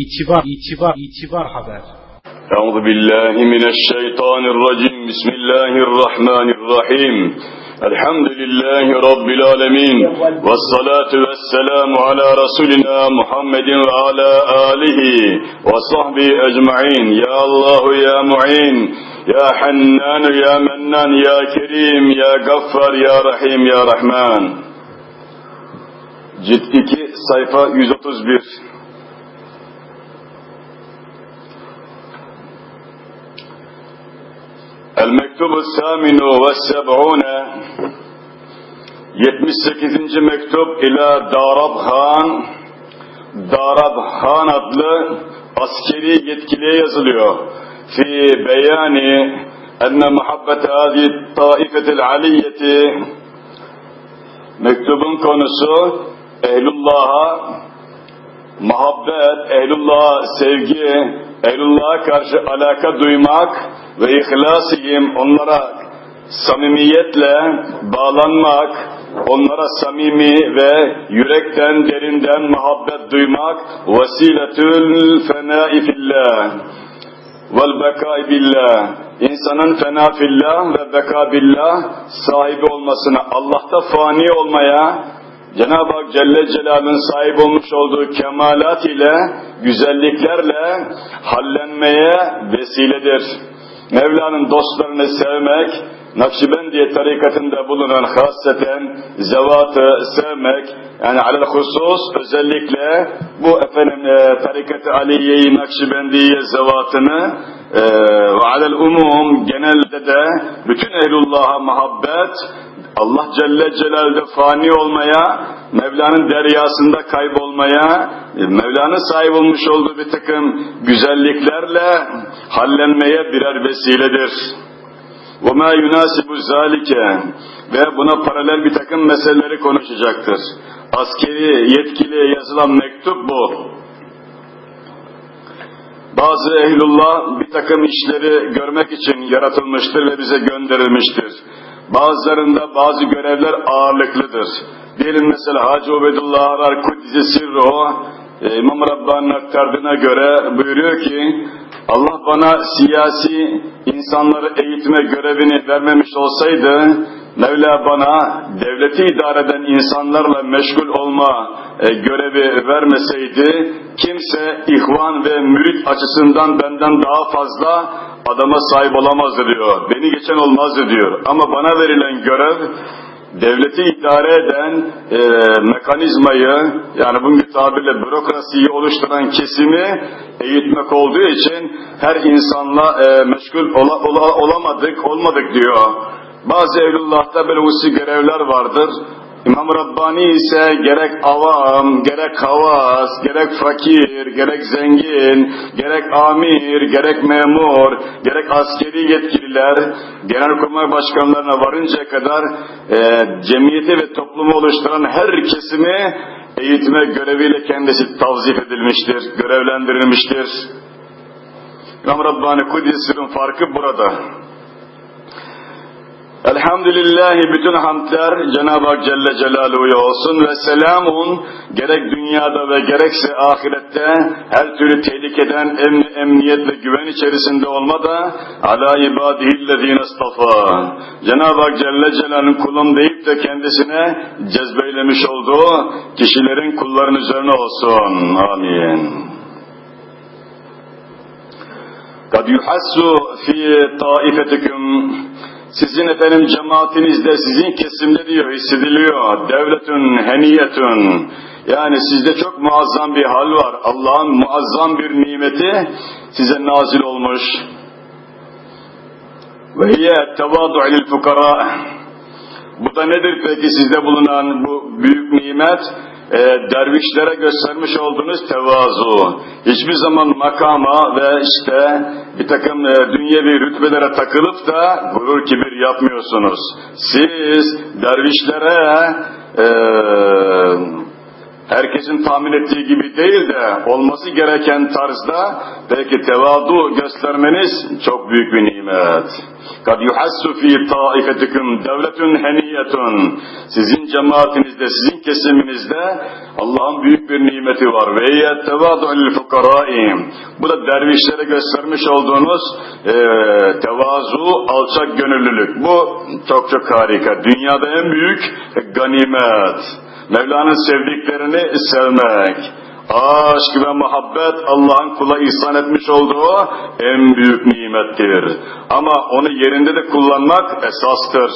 İtibar, itibar, itibar haber. Euzu billahi mineşşeytanirracim. Bismillahirrahmanirrahim. Elhamdülillahi Rabbil alemin. Vessalatu vesselamu ala Resulina Muhammedin ve ala alihi ve sahbihi ecma'in. Ya Allahu ya mu'in. Ya Hannan ya Mennan ya Kerim ya Gaffar ya Rahim ya Rahman. Cilt 2 sayfa 131 El-Mektubu Saminu ve Seb'une 78. mektup ila Darab Han Darab Han adlı askeri yetkiliye yazılıyor. Fi beyani enne muhabbete hadi taifetil aliyeti mektubun konusu ehlullah'a muhabbet, ehlullah'a sevgi, ehlullah'a karşı alaka duymak ve ihlasihim onlara. Samimiyetle bağlanmak, onlara samimi ve yürekten derinden muhabbet duymak vesiletül fenai fillah vel bekai billah insanın fena fillah ve beka billah sahibi olmasına Allah'ta fani olmaya Cenab-ı Hak Celle Celal'ın sahip olmuş olduğu kemalat ile, güzelliklerle hallenmeye vesiledir. Mevla'nın dostlarını sevmek, Nakşibendiye tarikatında bulunan hasreten zevatı sevmek, yani alel husus özellikle bu efendim e, tarikat-ı Aliye-i Nakşibendiye zevatını e, ve alel umum genelde de bütün ehlullah'a muhabbet, Allah Celle Celal'de fani olmaya, Mevla'nın deryasında kaybolmaya, Mevla'nın sahip olmuş olduğu bir takım güzelliklerle hallenmeye birer vesiledir. وَمَا يُنَاسِبُ ذَٰلِكَ Ve buna paralel bir takım meseleleri konuşacaktır. Askeri yetkiliye yazılan mektup bu. Bazı ehlullah bir takım işleri görmek için yaratılmıştır ve bize gönderilmiştir. Bazılarında bazı görevler ağırlıklıdır. Diyelim mesela Hacı Ubedullah Arar Kudüs'e sirru e, İmam Rabbani'nin aktardığına göre buyuruyor ki Allah bana siyasi insanları eğitme görevini vermemiş olsaydı Mevla bana devleti idare eden insanlarla meşgul olma e, görevi vermeseydi kimse ihvan ve mürit açısından benden daha fazla adama sahip olamazdı diyor. Beni geçen olmazdı diyor. Ama bana verilen görev devleti idare eden e, mekanizmayı yani bugün tabirle bürokrasiyi oluşturan kesimi eğitmek olduğu için her insanla e, meşgul ola, ola, olamadık, olmadık diyor. Bazı evlullah'ta böyle usi görevler vardır. İmam Rabbani ise gerek avam, gerek havas, gerek fakir, gerek zengin, gerek amir, gerek memur, gerek askeri yetkililer, genelkurmay başkanlarına varıncaya kadar e, cemiyeti ve toplumu oluşturan her kesimi eğitme göreviyle kendisi tavzif edilmiştir, görevlendirilmiştir. İmam Rabbani Kudüs'ün farkı burada. Elhamdülillahi bütün hamdler Cenab-ı Hak Celle Celaluhu'ya olsun ve selamun gerek dünyada ve gerekse ahirette her türlü tehlikeden emni, emniyet ve güven içerisinde olma da ala ibadihillezine istafa. Cenab-ı Hak Celle Celaluhu'nun kulum deyip de kendisine cezbeylemiş olduğu kişilerin kulların üzerine olsun. Amin. قد يحس في طائفتكم sizin efendim cemaatinizde, sizin kesimde diyor, hissediliyor. Devletün, heniyetün. Yani sizde çok muazzam bir hal var. Allah'ın muazzam bir nimeti size nazil olmuş. Ve hiye tevadu lil fukara. Bu da nedir peki sizde bulunan bu büyük nimet? E, dervişlere göstermiş olduğunuz tevazu, hiçbir zaman makama ve işte bir takım e, dünyevi rütbelere takılıp da gurur kibir yapmıyorsunuz. Siz dervişlere e, herkesin tahmin ettiği gibi değil de olması gereken tarzda belki tevadu göstermeniz çok büyük bir nimet. Kad yuhassu fi taifetikum devletun heniyetun. Sizin cemaatinizde, sizin kesiminizde Allah'ın büyük bir nimeti var. Ve ye tevadu lil fukarai. Bu da dervişlere göstermiş olduğunuz e, tevazu, alçak gönüllülük. Bu çok çok harika. Dünyada en büyük ganimet. Mevla'nın sevdiklerini sevmek. Aşk ve muhabbet Allah'ın kula ihsan etmiş olduğu en büyük nimettir. Ama onu yerinde de kullanmak esastır.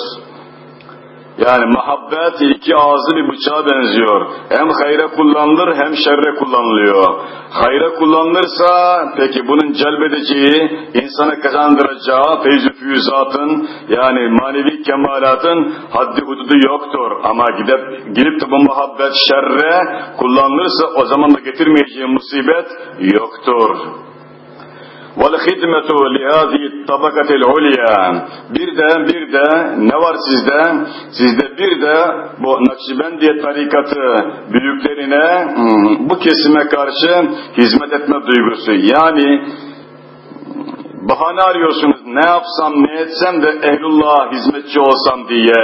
Yani muhabbet iki ağzı bir bıçağa benziyor. Hem hayra kullanılır hem şerre kullanılıyor. Hayra kullanılırsa peki bunun celbedeceği, insana kazandıracağı feyz-i füyüzatın yani manevi kemalatın haddi hududu yoktur. Ama gidip, gidip de bu muhabbet şerre kullanılırsa o zaman da getirmeyeceği musibet yoktur. Vel hidmetu li hazihi tabakatil ulya. Bir de bir de ne var sizde? Sizde bir de bu Nakşibendiye tarikatı büyüklerine hmm, bu kesime karşı hizmet etme duygusu. Yani bahane arıyorsunuz ne yapsam ne etsem de ehlullah'a hizmetçi olsam diye.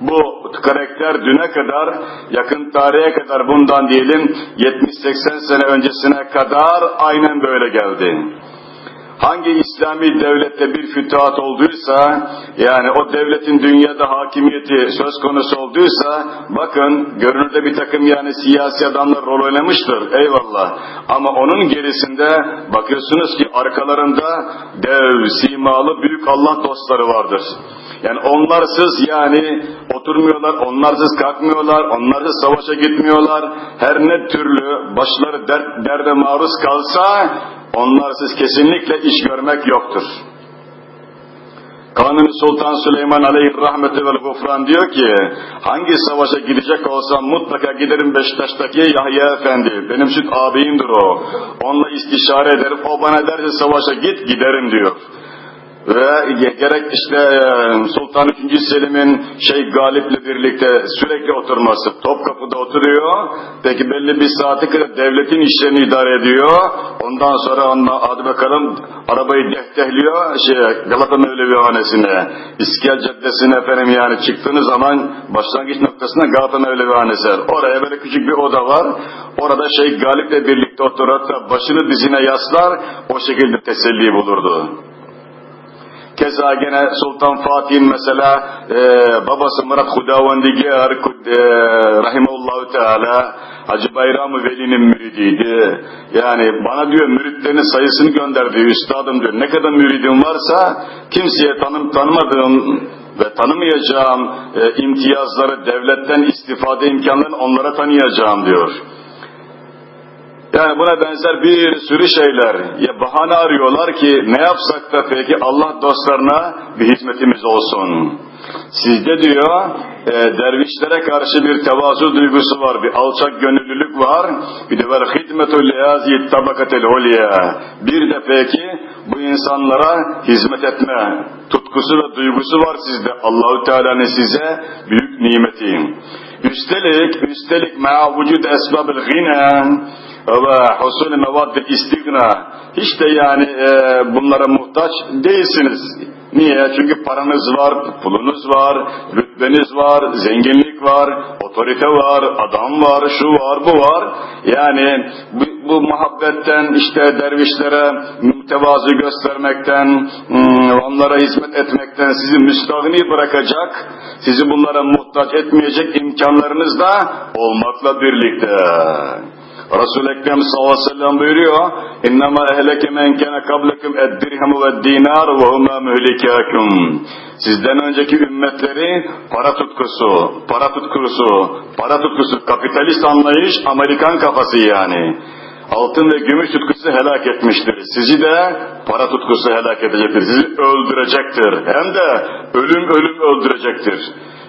Bu karakter düne kadar, yakın tarihe kadar bundan diyelim 70-80 sene öncesine kadar aynen böyle geldi. Hangi İslami devlette bir fütuhat olduysa, yani o devletin dünyada hakimiyeti söz konusu olduysa, bakın görünürde bir takım yani siyasi adamlar rol oynamıştır, eyvallah. Ama onun gerisinde bakıyorsunuz ki arkalarında dev, simalı, büyük Allah dostları vardır. Yani onlarsız yani oturmuyorlar, onlarsız kalkmıyorlar, onlarsız savaşa gitmiyorlar. Her ne türlü başları dert, derde maruz kalsa onlarsız kesinlikle iş görmek yoktur. Kanuni Sultan Süleyman Aleyhi Rahmeti vel Gufran diyor ki hangi savaşa gidecek olsam mutlaka giderim Beşiktaş'taki Yahya Efendi. Benim süt abimdir o. Onunla istişare ederim. O bana derse savaşa git giderim diyor ve gerek işte Sultan II. Selim'in şey Galip'le birlikte sürekli oturması, Topkapı'da oturuyor, peki belli bir saati kadar devletin işlerini idare ediyor, ondan sonra onunla hadi bakalım arabayı dehtehliyor şey, Galata Mevlevihanesi'ne, İskel Caddesi'ne efendim yani çıktığınız zaman başlangıç noktasında Galata Mevlevihanesi oraya böyle küçük bir oda var, orada şey Galip'le birlikte oturur, başını dizine yaslar, o şekilde teselli bulurdu. Keza gene Sultan Fatih'in mesela e, babası Murat Hudavendigar e, Rahimullahu Teala Hacı Bayram-ı Veli'nin müridiydi. Yani bana diyor müritlerinin sayısını gönderdi üstadım diyor. Ne kadar müridim varsa kimseye tanım tanımadığım ve tanımayacağım e, imtiyazları, devletten istifade imkanlarını onlara tanıyacağım diyor. Yani buna benzer bir sürü şeyler. Ya bahane arıyorlar ki ne yapsak da peki Allah dostlarına bir hizmetimiz olsun. Sizde diyor e, dervişlere karşı bir tevazu duygusu var, bir alçak gönüllülük var. Bir de var hidmetul leyazi tabakatel ulya. Bir de peki bu insanlara hizmet etme tutkusu ve duygusu var sizde. Allahu Teala'nın size büyük nimeti. Üstelik, üstelik ma'a vücud esbabül gina husul mevad istigna hiç de yani e, bunlara muhtaç değilsiniz. Niye? Çünkü paranız var, pulunuz var, rütbeniz var, zenginlik var, otorite var, adam var, şu var, bu var. Yani bu, bu muhabbetten işte dervişlere mütevazı göstermekten, hmm, onlara hizmet etmekten sizi müstahni bırakacak, sizi bunlara muhtaç etmeyecek imkanlarınız da olmakla birlikte. Resul-i Ekrem sallallahu aleyhi ve sellem buyuruyor اِنَّمَا اَهْلَكَ مَنْ كَنَ قَبْلَكُمْ اَدْدِرْهَمُ وَالدِّينَارُ وَهُمَا مُهْلِكَاكُمْ Sizden önceki ümmetleri para tutkusu, para tutkusu, para tutkusu, kapitalist anlayış, Amerikan kafası yani. Altın ve gümüş tutkusu helak etmiştir. Sizi de para tutkusu helak edecektir. Sizi öldürecektir. Hem de ölüm ölüm öldürecektir.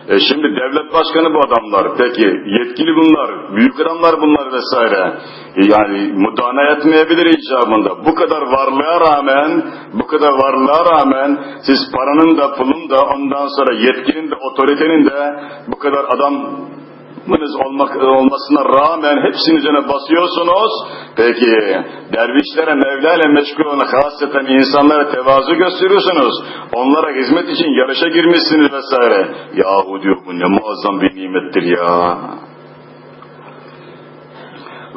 E şimdi devlet başkanı bu adamlar. Peki yetkili bunlar, büyük adamlar bunlar vesaire. E yani mudana etmeyebilir icabında. Bu kadar varlığa rağmen, bu kadar varlığa rağmen siz paranın da pulun da ondan sonra yetkinin de otoritenin de bu kadar adam isminiz olmak, olmasına rağmen hepsinin üzerine basıyorsunuz. Peki dervişlere Mevla ile meşgul olan hasreten insanlara tevazu gösteriyorsunuz. Onlara hizmet için yarışa girmişsiniz vesaire. Yahu diyor bu ne muazzam bir nimettir ya.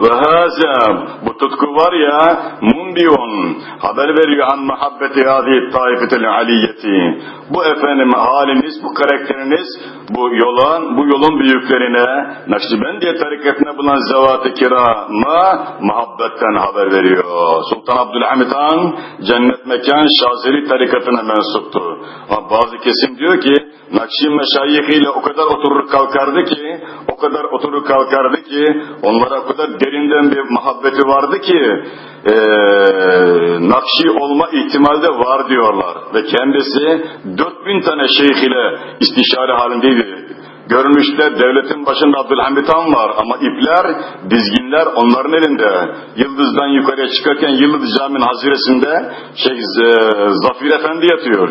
Ve haza bu tutku var ya mumbiyun haber veriyor an muhabbeti hadi taifetel aliyeti. Bu efendim haliniz, bu karakteriniz bu yolan, bu yolun büyüklerine Nakşibendiye tarikatına bulan zevat-ı kirama muhabbetten haber veriyor. Sultan Abdülhamid Han cennet mekan Şazeli tarikatına Ama bazı kesim diyor ki Nakşi meşayihiyle o kadar oturur kalkardı ki, o kadar oturur kalkardı ki, onlara o kadar derinden bir muhabbeti vardı ki, ee, Nakşi olma ihtimali de var diyorlar. Ve kendisi 4000 tane şeyh ile istişare halindeydi. Görünüşte devletin başında Abdülhamid Han var ama ipler, dizginler onların elinde. Yıldızdan yukarıya çıkarken Yıldız Camii'nin haziresinde şey, e, Zafir Efendi yatıyor.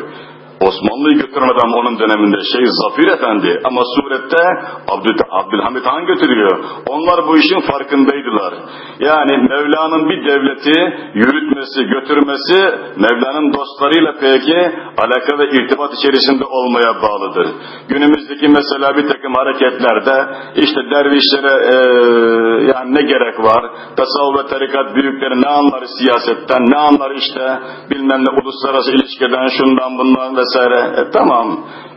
Osmanlı'yı götüren adam onun döneminde şey Zafir Efendi ama surette Abdül, Abdülhamit Han götürüyor. Onlar bu işin farkındaydılar. Yani Mevla'nın bir devleti yürütmesi, götürmesi Mevla'nın dostlarıyla peki alaka ve irtibat içerisinde olmaya bağlıdır. Günümüzdeki mesela bir takım hareketlerde işte dervişlere e, yani ne gerek var? Tasavvuf ve tarikat büyükleri ne anlar siyasetten, ne anlar işte bilmem ne uluslararası ilişkiden, şundan bundan ve vesaire. E, tamam.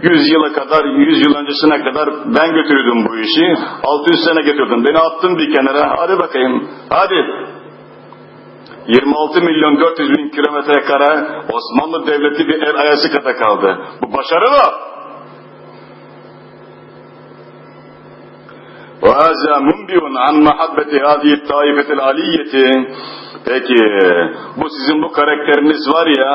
100 yıla kadar, 100 yıl öncesine kadar ben götürüyordum bu işi. 600 sene götürdüm. Beni attın bir kenara. Hadi bakayım. Hadi. 26 milyon 400 bin kilometre kare Osmanlı Devleti bir el ayası kata kaldı. Bu başarı mı? وهذا منبئ عن محبة هذه الطائفة العلية Peki bu sizin bu karakteriniz var ya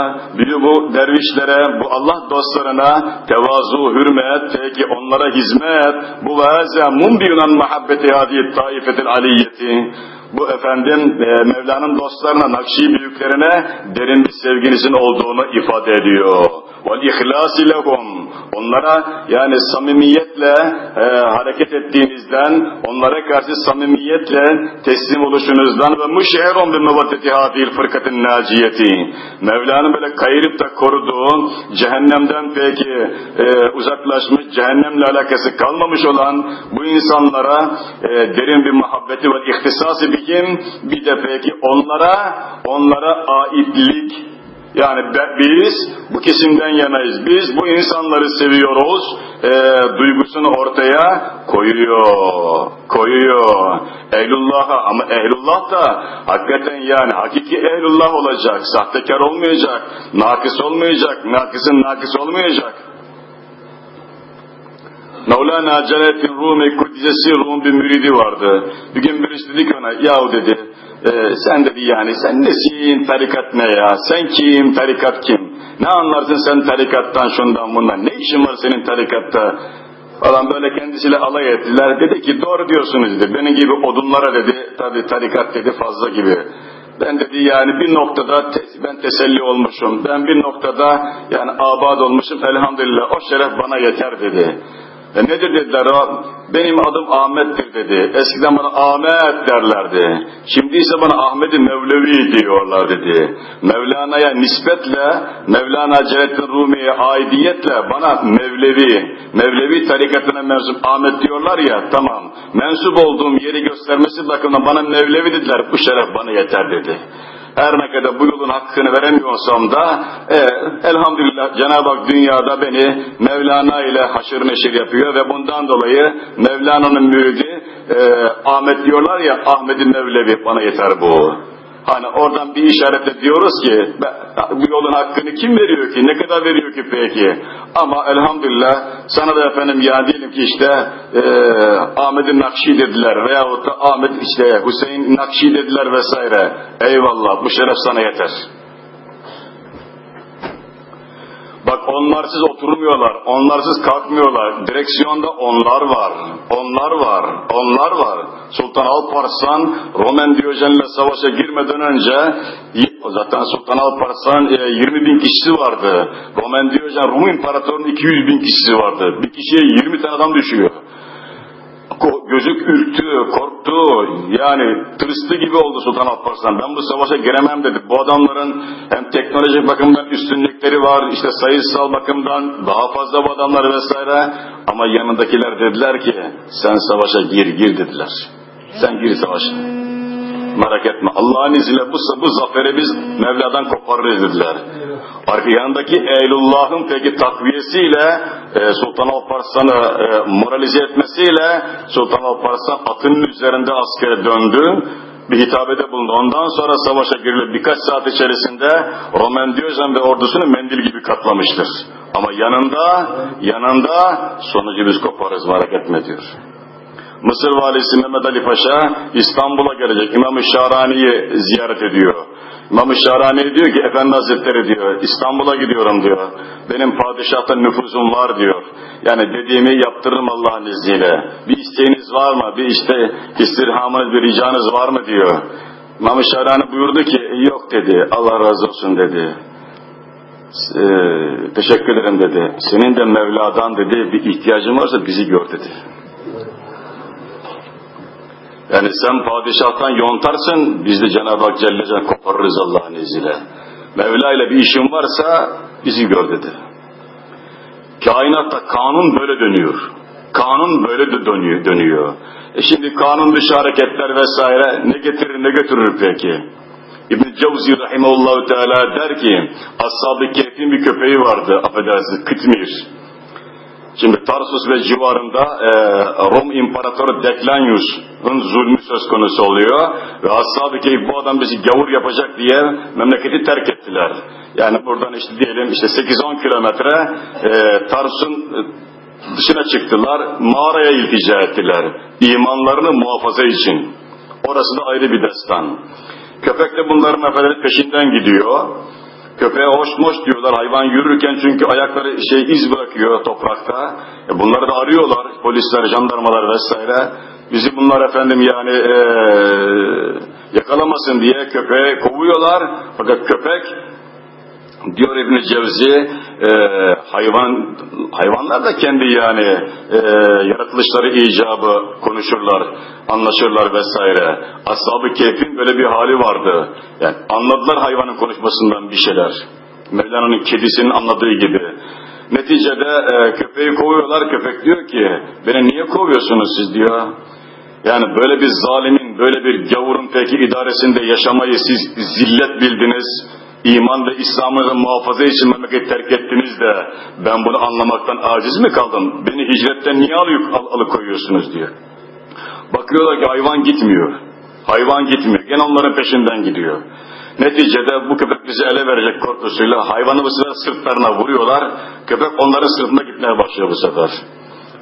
bu dervişlere, bu Allah dostlarına tevazu, hürmet, peki onlara hizmet, bu vaze mumbiyunan muhabbeti hadi taifetil aliyeti. Bu efendim e, Mevla'nın dostlarına, Nakşi büyüklerine derin bir sevginizin olduğunu ifade ediyor. İhlasi lehum. Onlara yani samimiyetle e, hareket ettiğinizden, onlara karşı samimiyetle teslim oluşunuzdan ve bir muvaddeti hadil fırkatın naciyeti. Mevla'nın böyle kayırıp da koruduğu, cehennemden peki e, uzaklaşmış, cehennemle alakası kalmamış olan bu insanlara e, derin bir muhabbeti ve ihtisası bihim, bir de peki onlara, onlara aitlik, yani biz bu kesimden yanayız. Biz bu insanları seviyoruz. E, duygusunu ortaya koyuyor. Koyuyor. Ehlullah'a ama ehlullah da hakikaten yani hakiki ehlullah olacak. Sahtekar olmayacak. Nakis olmayacak. Nakis'in nakis olmayacak. Mevlana Celaleddin Rumi Kuddisesi Rum bir müridi vardı. Bir gün birisi dedi ki ona yahu dedi e, sen dedi yani sen nesin tarikat ne ya sen kim tarikat kim ne anlarsın sen tarikattan şundan bundan ne işin var senin tarikatta falan böyle kendisiyle alay ettiler dedi ki doğru diyorsunuz dedi benim gibi odunlara dedi tabi tarikat dedi fazla gibi ben dedi yani bir noktada te, ben teselli olmuşum. Ben bir noktada yani abad olmuşum. Elhamdülillah o şeref bana yeter dedi. E nedir dediler? Benim adım Ahmet'tir dedi. Eskiden bana Ahmet derlerdi. Şimdi ise bana Ahmet-i Mevlevi diyorlar dedi. Mevlana'ya nispetle, Mevlana Celaleddin Rumi'ye aidiyetle bana Mevlevi, Mevlevi tarikatına mensup Ahmet diyorlar ya tamam. Mensup olduğum yeri göstermesi bakımından bana Mevlevi dediler. Bu şeref bana yeter dedi. Her ne kadar bu yolun hakkını veremiyorsam da e, elhamdülillah Cenab-ı Hak dünyada beni Mevlana ile haşır neşir yapıyor ve bundan dolayı Mevlana'nın müridi e, Ahmet diyorlar ya Ahmet'in Mevlevi bana yeter bu. Hani oradan bir işaretle diyoruz ki bu yolun hakkını kim veriyor ki? Ne kadar veriyor ki peki? Ama elhamdülillah sana da efendim ya diyelim ki işte e, Ahmet'in Nakşi dediler veyahut da Ahmet işte Hüseyin Nakşi dediler vesaire. Eyvallah bu şeref sana yeter. Bak onlarsız oturmuyorlar, onlarsız kalkmıyorlar. Direksiyonda onlar var, onlar var, onlar var. Sultan Alparslan Roman Diyojen'le savaşa girmeden önce zaten Sultan Alparslan 20 e, bin kişisi vardı. Roman Diyojen Rum İmparatorluğu'nun 200 bin kişisi vardı. Bir kişiye 20 tane adam düşüyor. Gözük ürktü, korktu, yani tırstı gibi oldu Sultan Alparslan. Ben bu savaşa giremem dedi. Bu adamların hem teknolojik bakımdan üstünlükleri var, işte sayısal bakımdan daha fazla bu adamlar vesaire. Ama yanındakiler dediler ki, sen savaşa gir, gir dediler. Sen gir savaşa. Merak etme. Allah'ın izniyle bu, bu zaferi biz Mevla'dan koparırız dediler. Arka yanındaki Eylullah'ın peki takviyesiyle e, Sultan Alparslan'ı e, moralize etmesiyle Sultan Alparslan atının üzerinde askere döndü bir hitabede bulundu. Ondan sonra savaşa girilip birkaç saat içerisinde Roman Diyojen ve ordusunu mendil gibi katlamıştır. Ama yanında, yanında sonucu biz koparız merak etme diyor. Mısır valisi Mehmet Ali Paşa İstanbul'a gelecek. İmam-ı Şarani'yi ziyaret ediyor. İmam-ı Şarani diyor ki Efendi Hazretleri diyor İstanbul'a gidiyorum diyor. Benim padişahta nüfuzum var diyor. Yani dediğimi yaptırırım Allah'ın izniyle. Bir isteğiniz var mı? Bir işte istirhamınız, bir ricanız var mı diyor. İmam-ı Şarani buyurdu ki yok dedi. Allah razı olsun dedi. Ee, teşekkür ederim dedi. Senin de Mevla'dan dedi bir ihtiyacın varsa bizi gör dedi. Yani sen padişahtan yontarsın, biz de Cenab-ı Hak Celle koparırız Allah'ın izniyle. Mevla ile bir işin varsa bizi gör dedi. Kainatta kanun böyle dönüyor. Kanun böyle de dönüyor. dönüyor. E şimdi kanun dışı hareketler vesaire ne getirir ne götürür peki? İbn-i Cevzi Rahimahullahu Teala der ki, Ashab-ı bir köpeği vardı, affedersiniz, Kıtmir. Şimdi Tarsus ve civarında e, Rom İmparatoru Declanius'un zulmü söz konusu oluyor ve ashab-ı keyif bu adam bizi gavur yapacak diye memleketi terk ettiler. Yani buradan işte diyelim işte 8-10 kilometre e, Tarsus'un dışına çıktılar, mağaraya iltica ettiler. İmanlarını muhafaza için. Orası da ayrı bir destan. Köpek de bunların efendim peşinden gidiyor. Köpeğe hoş moş diyorlar hayvan yürürken çünkü ayakları şey iz bırakıyor toprakta. E bunları da arıyorlar polisler, jandarmalar vesaire. Bizi bunlar efendim yani ee, yakalamasın diye köpeğe kovuyorlar. Fakat köpek diyor İbn Cevzi e, hayvan hayvanlar da kendi yani e, yaratılışları icabı konuşurlar, anlaşırlar vesaire. Ashab-ı Kehf'in böyle bir hali vardı. Yani anladılar hayvanın konuşmasından bir şeyler. Mevlana'nın kedisinin anladığı gibi. Neticede e, köpeği kovuyorlar. Köpek diyor ki beni niye kovuyorsunuz siz diyor. Yani böyle bir zalimin, böyle bir gavurun peki idaresinde yaşamayı siz zillet bildiniz iman ve İslam'ı muhafaza için memleket terk ettiniz de ben bunu anlamaktan aciz mi kaldım? Beni hicretten niye alıyor, al, alıkoyuyorsunuz diyor. Bakıyorlar ki hayvan gitmiyor. Hayvan gitmiyor. Gene onların peşinden gidiyor. Neticede bu köpek bizi ele verecek korkusuyla hayvanı bu sefer sırtlarına vuruyorlar. Köpek onların sırtına gitmeye başlıyor bu sefer.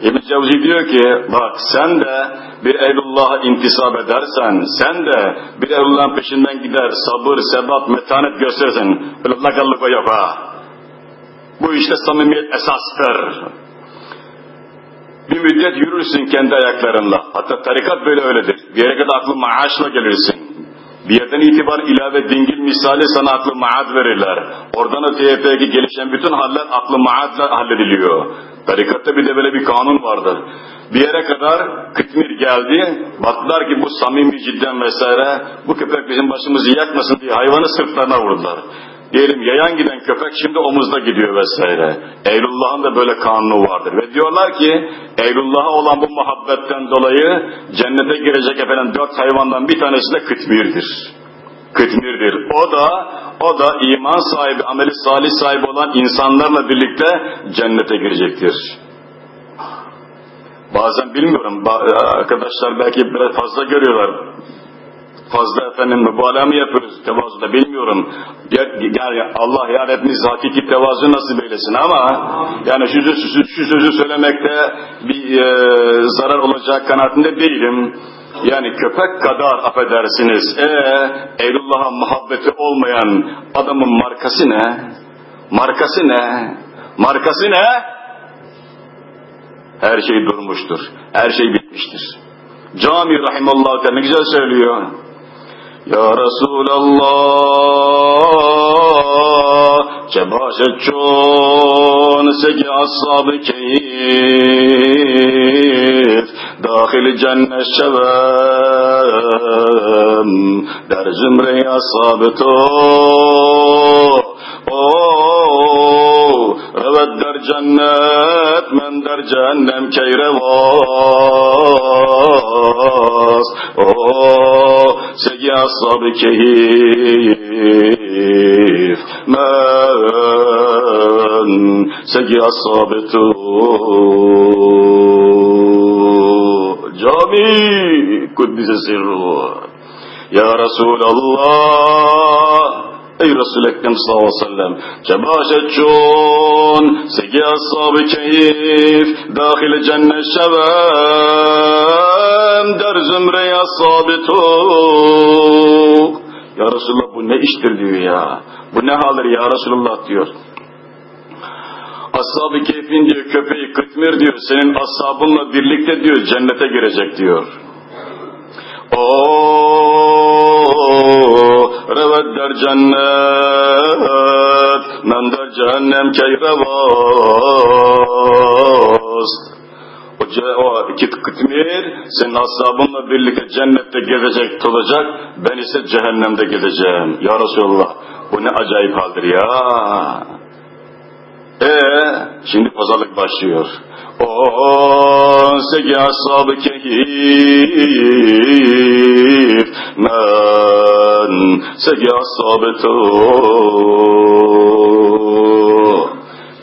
İbn Cevzi diyor ki bak sen de bir Ehlullah'a intisap edersen, sen de bir Ehlullah'ın peşinden gider, sabır, sebat, metanet gösterirsen, böyle lakallık yok ha. Bu işte samimiyet esastır. Bir müddet yürürsün kendi ayaklarınla. Hatta tarikat böyle öyledir. Bir yere kadar aklı maaşla gelirsin. Bir yerden itibar ilave dingil misali sana aklı maad verirler. Oradan öteye peki gelişen bütün haller aklı maadla hallediliyor. Tarikatta bir de böyle bir kanun vardır. Bir yere kadar kıtmir geldi, baktılar ki bu samimi cidden vesaire, bu köpek bizim başımızı yakmasın diye hayvanı sırtlarına vurdular. Diyelim yayan giden köpek şimdi omuzda gidiyor vesaire. Eylullah'ın da böyle kanunu vardır. Ve diyorlar ki Eylullah'a olan bu muhabbetten dolayı cennete girecek efendim dört hayvandan bir tanesi de kıtmirdir. Kıtmirdir. O da o da iman sahibi, ameli salih sahibi olan insanlarla birlikte cennete girecektir. Bazen bilmiyorum, arkadaşlar belki biraz fazla görüyorlar fazla efendim mübalağa mı yapıyoruz tevazuda bilmiyorum. Yani Allah ya hepimiz hakiki tevazu nasip eylesin ama yani şu, şu, şu sözü söylemekte bir e, zarar olacak kanaatinde değilim. Yani köpek kadar affedersiniz. E, Eylullah'a muhabbeti olmayan adamın markası ne? Markası ne? Markası ne? Her şey durmuştur. Her şey bitmiştir. Cami rahimallahu teala güzel söylüyor. Ya Resulallah çe başı çon ashab keyif خلجا الشباب در زمره أصابته رود در جنت من در جهنم کی رواز سگی اصاب کهیف من سگی اصاب تو Cami kuddise sirru Ya Resulallah Ey Resul-i Ekrem sallallahu aleyhi ve sellem Kebaşet çun Segi ashab-ı keyif Dahil cennet şevem Der zümre-i Ya Resulullah bu ne iştir diyor ya. Bu ne haldir ya Resulullah diyor. Ashab-ı keyfin diyor köpeği kıtmir diyor. Senin ashabınla birlikte diyor cennete girecek diyor. Oh, revet der cennet, men der cehennem keyrevaz. O, iki kıtmir senin ashabınla birlikte cennette gezecek, olacak. Ben ise cehennemde gezeceğim. Ya Resulallah bu ne acayip haldir ya. Ee, şimdi pazarlık başlıyor. O segi ashab-ı keyif men segi ashab-ı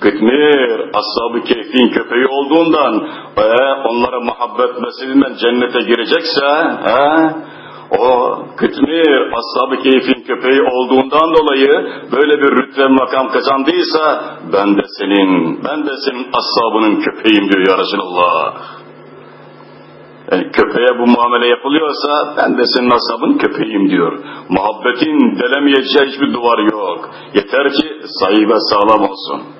Kıtmir, ashab-ı keyfin köpeği olduğundan e, onlara muhabbet meselesinden cennete girecekse e, o Kıtmir ashab-ı keyfin köpeği olduğundan dolayı böyle bir rütbe makam kazandıysa ben de senin, ben de senin ashabının köpeğim diyor ya Resulallah. Yani köpeğe bu muamele yapılıyorsa ben de senin ashabın köpeğim diyor. Muhabbetin delemeyeceği hiçbir duvar yok. Yeter ki sahibe sağlam olsun.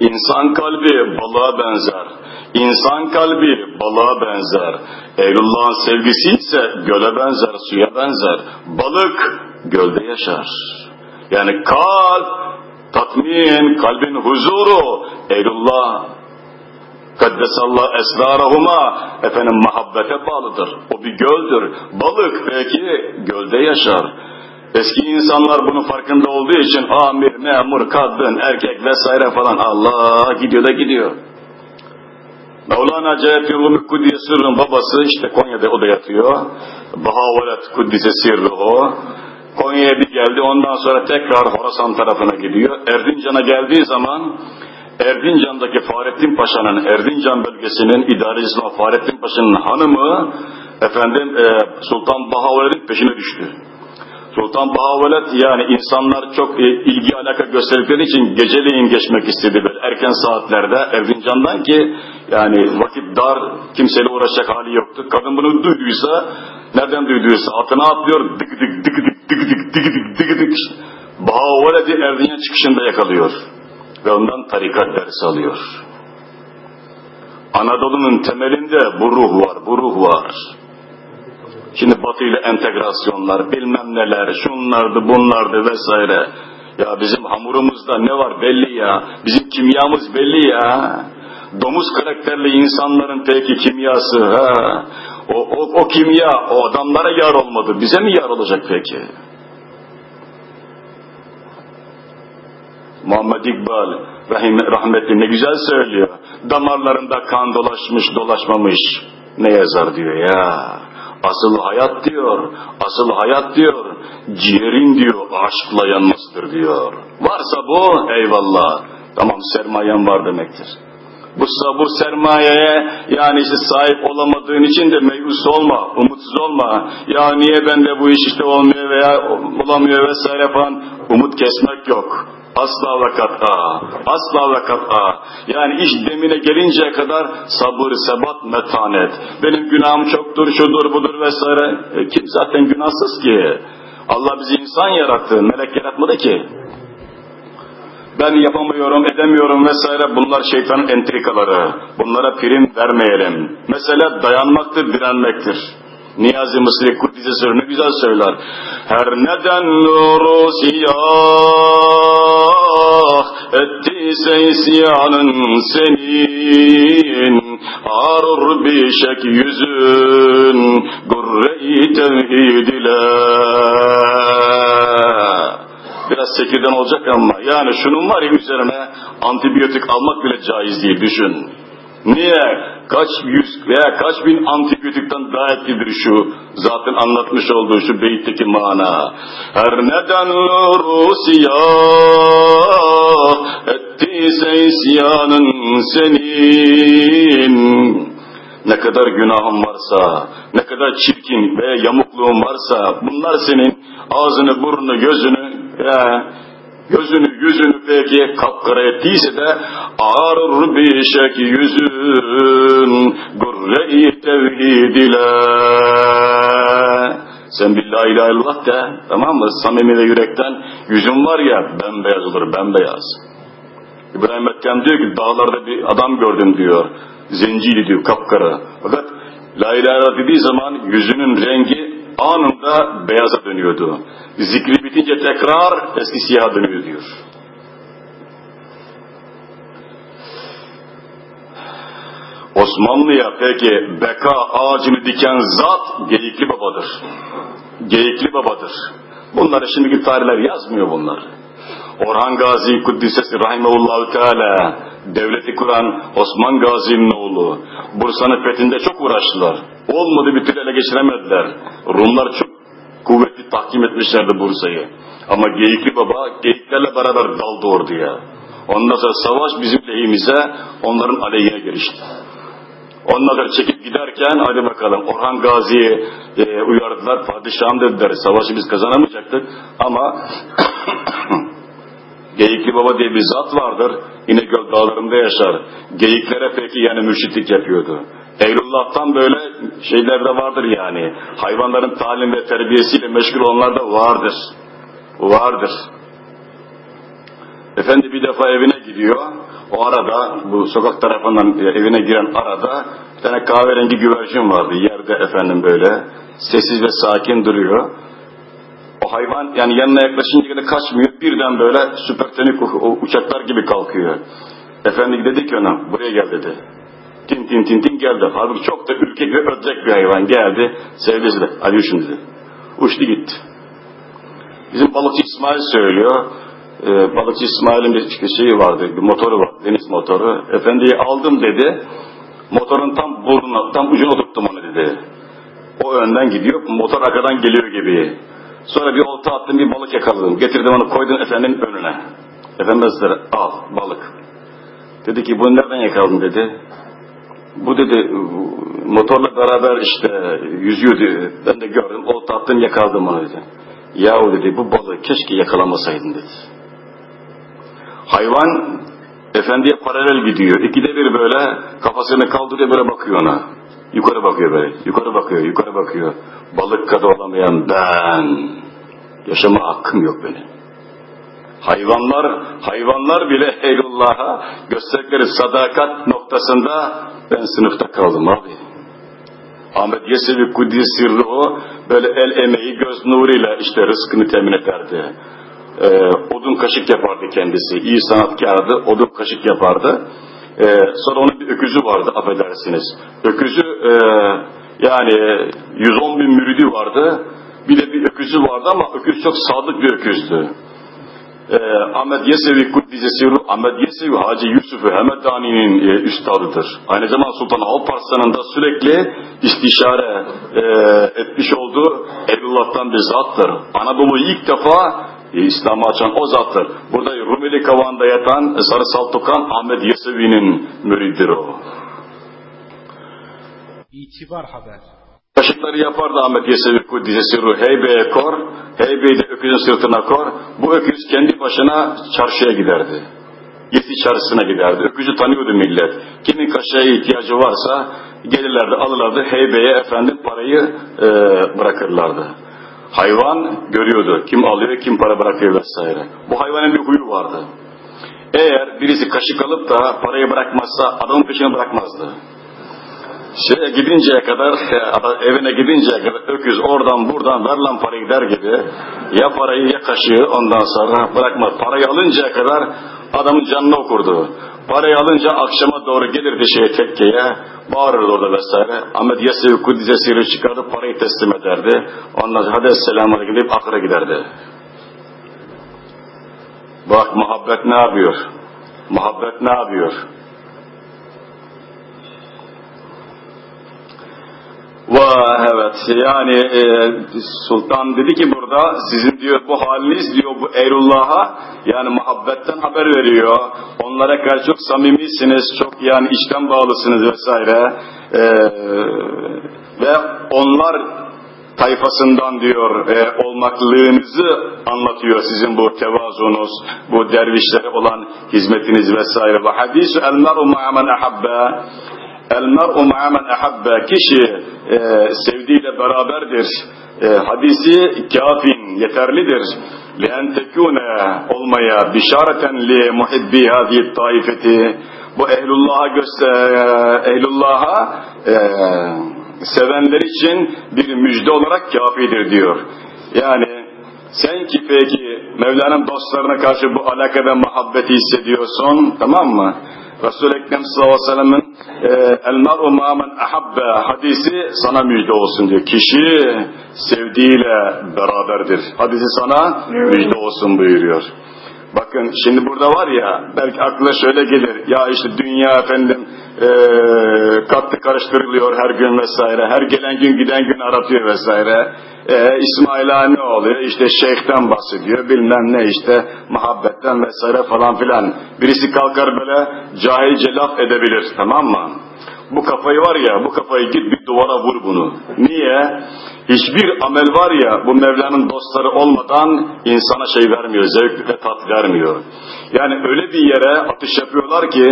İnsan kalbi balığa benzer. İnsan kalbi balığa benzer. Eylullah'ın sevgisi ise göle benzer, suya benzer. Balık gölde yaşar. Yani kalp, tatmin, kalbin huzuru, Eylullah, Kaddesallah esrarahuma, efendim muhabbete bağlıdır. O bir göldür. Balık peki gölde yaşar. Eski insanlar bunun farkında olduğu için amir, memur, kadın, erkek vesaire falan Allah gidiyor da gidiyor. Mevlana Ceheti Rumi Kudüs Sırr'ın babası işte Konya'da o da yatıyor. Bahavelet Kudüs'e Sırrı o. Konya'ya bir geldi ondan sonra tekrar Horasan tarafına gidiyor. Erzincan'a geldiği zaman Erzincan'daki Fahrettin Paşa'nın Erzincan bölgesinin idarecisi olan Fahrettin Paşa'nın hanımı efendim e, Sultan Bahavelet'in peşine düştü. Sultan Bahavelet yani insanlar çok e, ilgi alaka gösterdikleri için geceleyin geçmek istedi erken saatlerde Erzincan'dan ki yani vakit dar kimseyle uğraşacak hali yoktu. Kadın bunu duyduysa nereden duyduysa atına atlıyor dık dık dık dık dık dık dık dık dık dık Bahavelet'i Erzincan çıkışında yakalıyor ve ondan tarikat dersi alıyor. Anadolu'nun temelinde bu ruh var, bu ruh var. Şimdi Batı ile entegrasyonlar, bilmem neler, şunlardı, bunlardı vesaire. Ya bizim hamurumuzda ne var belli ya. Bizim kimyamız belli ya. Domuz karakterli insanların peki kimyası ha. O, o, o kimya o adamlara yar olmadı. Bize mi yar olacak peki? Muhammed İkbal rahim, rahmetli ne güzel söylüyor. Damarlarında kan dolaşmış dolaşmamış ne yazar diyor ya. Asıl hayat diyor, asıl hayat diyor, ciğerin diyor aşkla yanmasıdır diyor. Varsa bu eyvallah, tamam sermayen var demektir. Bu, bu sermayeye yani işte sahip olamadığın için de meyus olma, umutsuz olma. Ya niye bende bu iş işte olmuyor veya olamıyor vesaire falan umut kesmek yok. Asla ve kat'a, asla ve kat'a. Yani iş demine gelinceye kadar sabır, sebat, metanet. Benim günahım çoktur, şudur, budur vesaire. E, kim zaten günahsız ki? Allah bizi insan yarattı, melek yaratmadı ki. Ben yapamıyorum, edemiyorum vesaire bunlar şeytanın entrikaları. Bunlara prim vermeyelim. Mesela dayanmaktır, direnmektir. Niyazi Mısri Kuddise Sır ne güzel söyler. Her neden nuru siyah ettiyse isyanın senin. Ağrır bir şek yüzün Gurre-i tevhid ile Biraz sekirden olacak ama yani şunun var ya üzerine antibiyotik almak bile caiz değil düşün. Niye? Kaç yüz veya kaç bin antibiyotikten daha etkilidir şu zaten anlatmış olduğu şu beyitteki mana. Her neden siyah ettiyse isyanın senin. Ne kadar günahın varsa, ne kadar çirkin veya yamukluğun varsa bunlar senin ağzını, burnunu, gözünü ya, gözünü yüzünü peki kapkara ettiyse de ağrır bir şek yüzün gurre-i tevhid ile sen bir la ilahe illallah de tamam mı? Samimi ve yürekten yüzün var ya bembeyaz olur bembeyaz. İbrahim Ethem diyor ki dağlarda bir adam gördüm diyor. Zenciydi diyor kapkara. Fakat la ilahe illallah dediği zaman yüzünün rengi anında beyaza dönüyordu. Zikri bitince tekrar eski siyaha dönüyor diyor. Osmanlı'ya peki beka ağacını diken zat Geyikli Baba'dır. Geyikli Baba'dır. Bunları şimdiki tarihler yazmıyor bunlar. Orhan Gazi Kuddisesi Rahimeullahu Teala devleti kuran Osman Gazi'nin oğlu Bursa'nın fethinde çok uğraştılar. Olmadı bir türlü ele geçiremediler. Rumlar çok kuvvetli tahkim etmişlerdi Bursa'yı. Ama Geyikli Baba geyiklerle beraber daldı orduya. Ondan sonra savaş bizim lehimize onların aleyhine girişti. Onlar çekip giderken hadi bakalım Orhan Gazi'yi e, uyardılar. Padişahım dediler savaşı biz kazanamayacaktık ama Geyikli Baba diye bir zat vardır. İnegöl dağlarında yaşar. Geyiklere peki yani mürşitlik yapıyordu. Eylullah'tan böyle şeyler de vardır yani. Hayvanların talim ve terbiyesiyle meşgul onlar da vardır. Vardır. Efendi bir defa evine gidiyor. O arada bu sokak tarafından evine giren arada bir tane kahverengi güvercin vardı. Yerde efendim böyle sessiz ve sakin duruyor. O hayvan yani yanına yaklaşınca kadar kaçmıyor. Birden böyle süpersonik uçaklar gibi kalkıyor. Efendi dedi ki ona buraya gel dedi. Tin tin tin tin geldi. Halbuki çok da ürkek ve ödlek bir hayvan geldi. Sevgilisi de hadi uçun dedi. Uçtu gitti. Bizim balıkçı İsmail söylüyor. Ee, balıkçı İsmail'in bir şeyi vardı, bir motoru var, deniz motoru. Efendiyi aldım dedi. Motorun tam burnuna, tam ucuna tuttum onu dedi. O önden gidiyor, motor arkadan geliyor gibi. Sonra bir olta attım, bir balık yakaladım. Getirdim onu koydum efendinin önüne. Efendi Hazretleri al balık. Dedi ki bunu nereden yakaladın dedi. Bu dedi motorla beraber işte yüzüyordu. Ben de gördüm. Olta attım yakaladım onu dedi. Yahu dedi bu balığı keşke yakalamasaydın dedi. Hayvan efendiye paralel gidiyor. İkide bir böyle kafasını kaldırıyor böyle bakıyor ona. Yukarı bakıyor böyle. Yukarı bakıyor, yukarı bakıyor. Balık kadı olamayan ben. Yaşama hakkım yok benim. Hayvanlar, hayvanlar bile Eylullah'a gösterdikleri sadakat noktasında ben sınıfta kaldım abi. Ahmet Yesevi Kudüs sırrı böyle el emeği göz nuruyla işte rızkını temin ederdi. Ee, odun kaşık yapardı kendisi. İyi sanatkardı. Odun kaşık yapardı. Ee, sonra onun bir öküzü vardı affedersiniz. Öküzü e, yani 110 bin müridi vardı. Bir de bir öküzü vardı ama öküz çok sadık bir öküzdü. Ee, Ahmet Yesevi Kuddisesi Ahmet Yesevi Hacı Yusuf Hemedani'nin e, üstadıdır. Aynı zamanda Sultan Alparslan'ın da sürekli istişare e, etmiş olduğu Evlullah'tan bir zattır. Anadolu'yu ilk defa e, İslam'ı açan o zattır. Burada Rumeli Kavağı'nda yatan Sarı Saltukan Ahmet Yesevi'nin mürididir o. İtibar haber. Kaşıkları yapardı Ahmet Yesevi Kuddisesi Ruh. Heybe'ye kor, heybeyi de öküzün sırtına kor. Bu öküz kendi başına çarşıya giderdi. Yeti çarşısına giderdi. Öküzü tanıyordu millet. Kimin kaşığa ihtiyacı varsa gelirlerdi, alırlardı. Heybeye efendim parayı e, bırakırlardı. Hayvan görüyordu. Kim alıyor, kim para bırakıyor vesaire. Bu hayvanın bir huyu vardı. Eğer birisi kaşık alıp da parayı bırakmazsa adamın peşini bırakmazdı şeye gidinceye kadar, evine gidinceye kadar öküz oradan buradan ver lan parayı der gibi ya parayı ya kaşığı ondan sonra bırakmaz. Parayı alıncaya kadar adamın canını okurdu. Parayı alınca akşama doğru gelirdi şeye tekkeye, bağırırdı orada vesaire. Ahmet Yasevi Kudüs'e çıkardı, parayı teslim ederdi. Ondan sonra hadi selamun aleyküm deyip ahire giderdi. Bak muhabbet ne yapıyor? Muhabbet ne yapıyor? Vah evet yani e, sultan dedi ki burada sizin diyor bu haliniz diyor bu Eyrullah'a yani muhabbetten haber veriyor. Onlara karşı çok samimisiniz, çok yani içten bağlısınız vesaire. E, ve onlar tayfasından diyor e, olmaklığınızı anlatıyor sizin bu tevazunuz, bu dervişlere olan hizmetiniz vesaire. Ve hadisu el mer'u ma'amen ahabbe El mer'u ma'amen ahabbe kişi e, sevdiğiyle beraberdir. E, hadisi kafin yeterlidir. Len tekune olmaya bişareten li muhibbi hadi taifeti. Bu ehlullah'a göster e, ehlullah'a e, sevenler için bir müjde olarak kafidir diyor. Yani sen ki peki Mevla'nın dostlarına karşı bu alaka ve muhabbeti hissediyorsun tamam mı? Resul-i Ekrem sallallahu aleyhi ve sellem'in e, el mar'u ma'men ahabbe hadisi sana müjde olsun diyor. Kişi sevdiğiyle beraberdir. Hadisi sana müjde olsun buyuruyor. Bakın şimdi burada var ya belki aklına şöyle gelir ya işte dünya efendim e, katlı karıştırılıyor her gün vesaire her gelen gün giden gün aratıyor vesaire e, İsmail'a ne oluyor işte şeyhten bahsediyor bilmem ne işte muhabbetten vesaire falan filan birisi kalkar böyle cahilce laf edebilir tamam mı? Bu kafayı var ya, bu kafayı git bir duvara vur bunu. Niye? Hiçbir amel var ya, bu Mevla'nın dostları olmadan insana şey vermiyor, zevk ve tat vermiyor. Yani öyle bir yere atış yapıyorlar ki,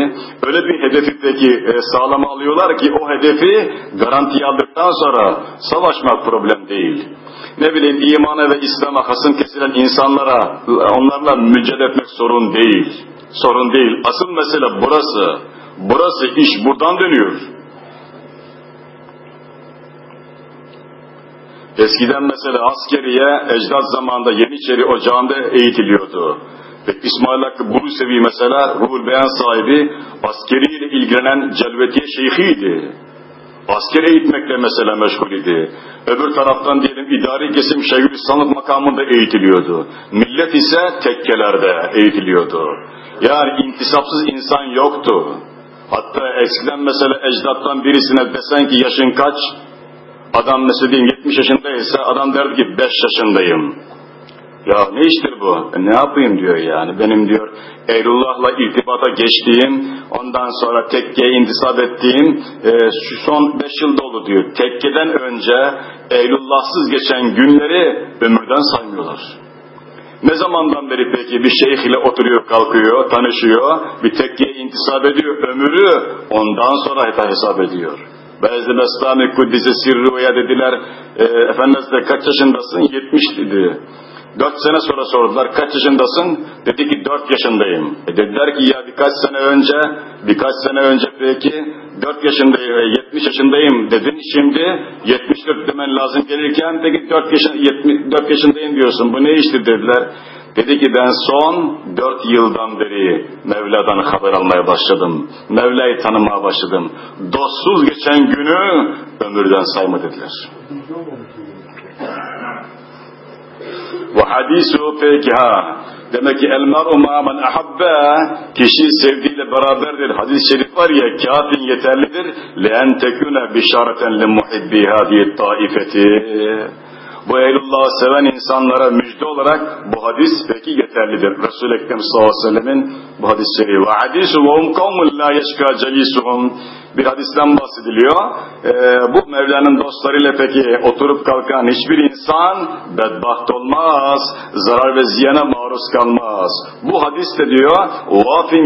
öyle bir hedefi peki e, sağlama alıyorlar ki, o hedefi garanti aldıktan sonra savaşmak problem değil. Ne bileyim imana ve İslam'a hasım kesilen insanlara, onlarla mücadele etmek sorun değil. Sorun değil. Asıl mesele burası. Burası iş buradan dönüyor. Eskiden mesela askeriye ecdat zamanında Yeniçeri Ocağı'nda eğitiliyordu. İsmail Hakkı Bulusevi mesela Ruhul Beyan sahibi askeriyle ilgilenen Celvetiye şeyhiydi. Asker eğitmekle mesela meşgul idi. Öbür taraftan diyelim idari kesim Şeyhülislamlık makamında eğitiliyordu. Millet ise tekkelerde eğitiliyordu. Yani intisapsız insan yoktu. Hatta eskiden mesela ecdattan birisine desen ki yaşın kaç? Adam mesela diyeyim 70 yaşındaysa adam der ki 5 yaşındayım. Ya ne iştir bu? E ne yapayım diyor yani. Benim diyor Eylullah'la irtibata geçtiğim, ondan sonra tekkeye intisap ettiğim e, şu son 5 yılda oldu diyor. Tekkeden önce Eylullahsız geçen günleri ömürden saymıyorlar. Ne zamandan beri peki bir şeyh ile oturuyor, kalkıyor, tanışıyor, bir tekkeye intisap ediyor, ömrü ondan sonra hesap ediyor. Bazı Bestami Kuddise Sirru'ya dediler, e, Efendimiz de kaç yaşındasın? 70 dedi. Dört sene sonra sordular kaç yaşındasın? Dedi ki dört yaşındayım. E dediler ki ya birkaç sene önce, birkaç sene önce peki dört yaşındayım, e, yetmiş yaşındayım dedin. Şimdi yetmiş dört demen lazım gelirken peki dört, yaşın, yaşındayım diyorsun. Bu ne iştir dediler. Dedi ki ben son dört yıldan beri Mevla'dan haber almaya başladım. Mevla'yı tanımaya başladım. Dostsuz geçen günü ömürden sayma dediler. وحديثه فيكها. دمك المرء ما من أحبه كشي سيدي لبرابر الحديث الشريف أريا كاف يتالدر لأن تكون بشارة لمحبي هذه الطائفة. Bu Eylullah'ı seven insanlara müjde olarak bu hadis peki yeterlidir. Resul-i Ekrem sallallahu aleyhi ve sellemin bu hadis-i şerifi. Yeşka celisuhum bir hadisten bahsediliyor. Ee, bu Mevla'nın dostlarıyla peki oturup kalkan hiçbir insan bedbaht olmaz, zarar ve ziyana maruz kalmaz. Bu hadis de diyor,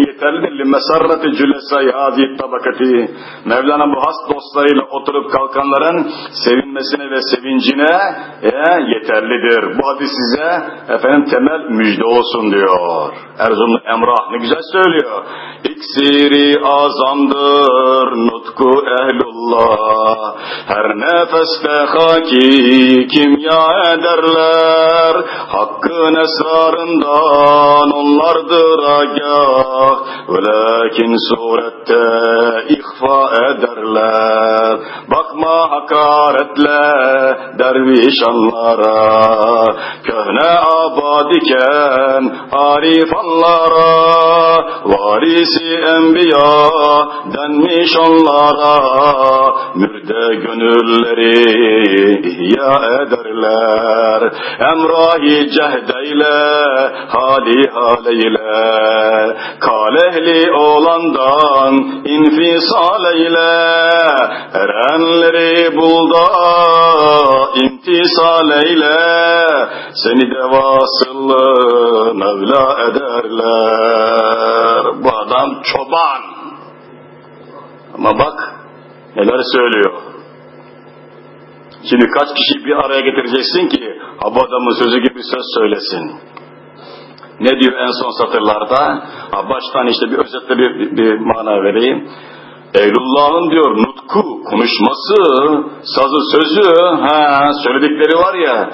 yeterlidir li mesarrati cülesay hadi tabakati. Mevla'nın bu has dostlarıyla oturup kalkanların sevinmesine ve sevincine e, yeterlidir. Bu hadis size efendim temel müjde olsun diyor. Erzurumlu Emrah ne güzel söylüyor. İksiri azamdır nutku ehlullah. Her nefeste haki kimya ederler. Hakkın esrarından onlardır agah. Velakin surette ihfa ederler. Bakma hakaretle derviş anlara. Köhne abad iken arif anlara. Varisi enbiya denmiş onlara. Mürde gönülleri ihya ederler. Emrahi cehdeyle hali haleyle. Kalehli olandan infisal eyle. Erenleri bulda imtisal eyle. Seni de vasıllı ederler. Bu adam çoban. Ama bak neler söylüyor. Şimdi kaç kişi bir araya getireceksin ki ha bu adamın sözü gibi söz söylesin. Ne diyor en son satırlarda? Ha baştan işte bir özetle bir, bir mana vereyim. Eylullah'ın diyor nutku, konuşması, sazı sözü, ha söyledikleri var ya,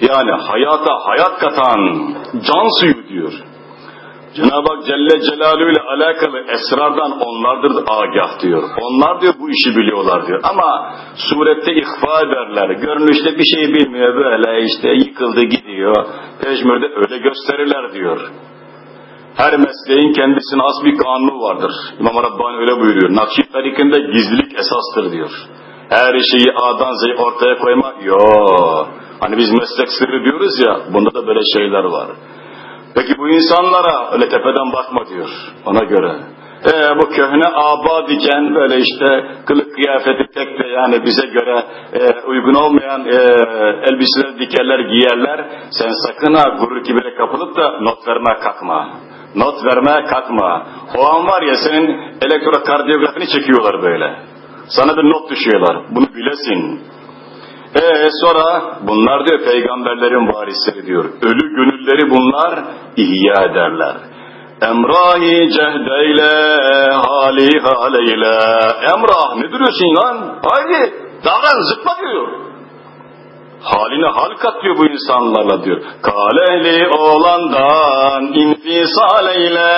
yani hayata hayat katan can suyu diyor. Cenab-ı Hak Celle Celaluhu ile alakalı esrardan onlardır agah diyor. Onlar diyor bu işi biliyorlar diyor. Ama surette ihfa ederler. Görünüşte bir şey bilmiyor böyle işte yıkıldı gidiyor. Pejmürde öyle gösterirler diyor. Her mesleğin kendisine az bir kanunu vardır. İmam Rabbani öyle buyuruyor. Nakşi tarikinde gizlilik esastır diyor. Her şeyi A'dan Z'ye ortaya koymak yok. Hani biz meslek sırrı diyoruz ya, bunda da böyle şeyler var. Peki bu insanlara öyle tepeden bakma diyor ona göre. Ee, bu köhne aba diken böyle işte kılık kıyafeti pek de yani bize göre e, uygun olmayan e, elbiseler dikerler giyerler. Sen sakın ha gurur kibire kapılıp da not vermeye kalkma. Not vermeye kalkma. O an var ya senin elektrokardiyografini çekiyorlar böyle. Sana bir not düşüyorlar. Bunu bilesin. Ee sonra bunlar diyor peygamberlerin varisleri diyor. Ölü gönülleri bunlar ihya ederler. Emrahi cehdeyle hali haleyle. Emrah ne duruyorsun lan? Haydi davran zıpla diyor. Haline hal kat diyor bu insanlarla diyor. Kalehli olandan infisal eyle.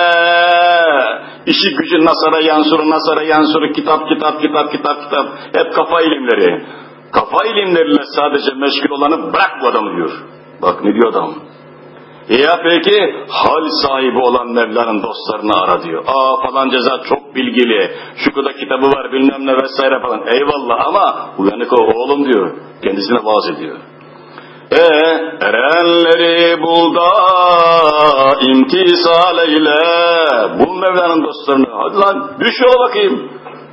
İşi gücü nasara yansuru nasara yansuru kitap kitap kitap kitap kitap. Hep kafa ilimleri. Kafa ilimleriyle sadece meşgul olanı bırak bu adamı diyor. Bak ne diyor adam. Ya peki hal sahibi olan Mevla'nın dostlarını ara diyor. Aa falan ceza çok bilgili. Şu kadar kitabı var bilmem ne vesaire falan. Eyvallah ama uyanık o oğlum diyor. Kendisine vaaz ediyor. E erenleri bul da imtisal eyle. Bul Mevla'nın dostlarını. Hadi lan düş yola bakayım.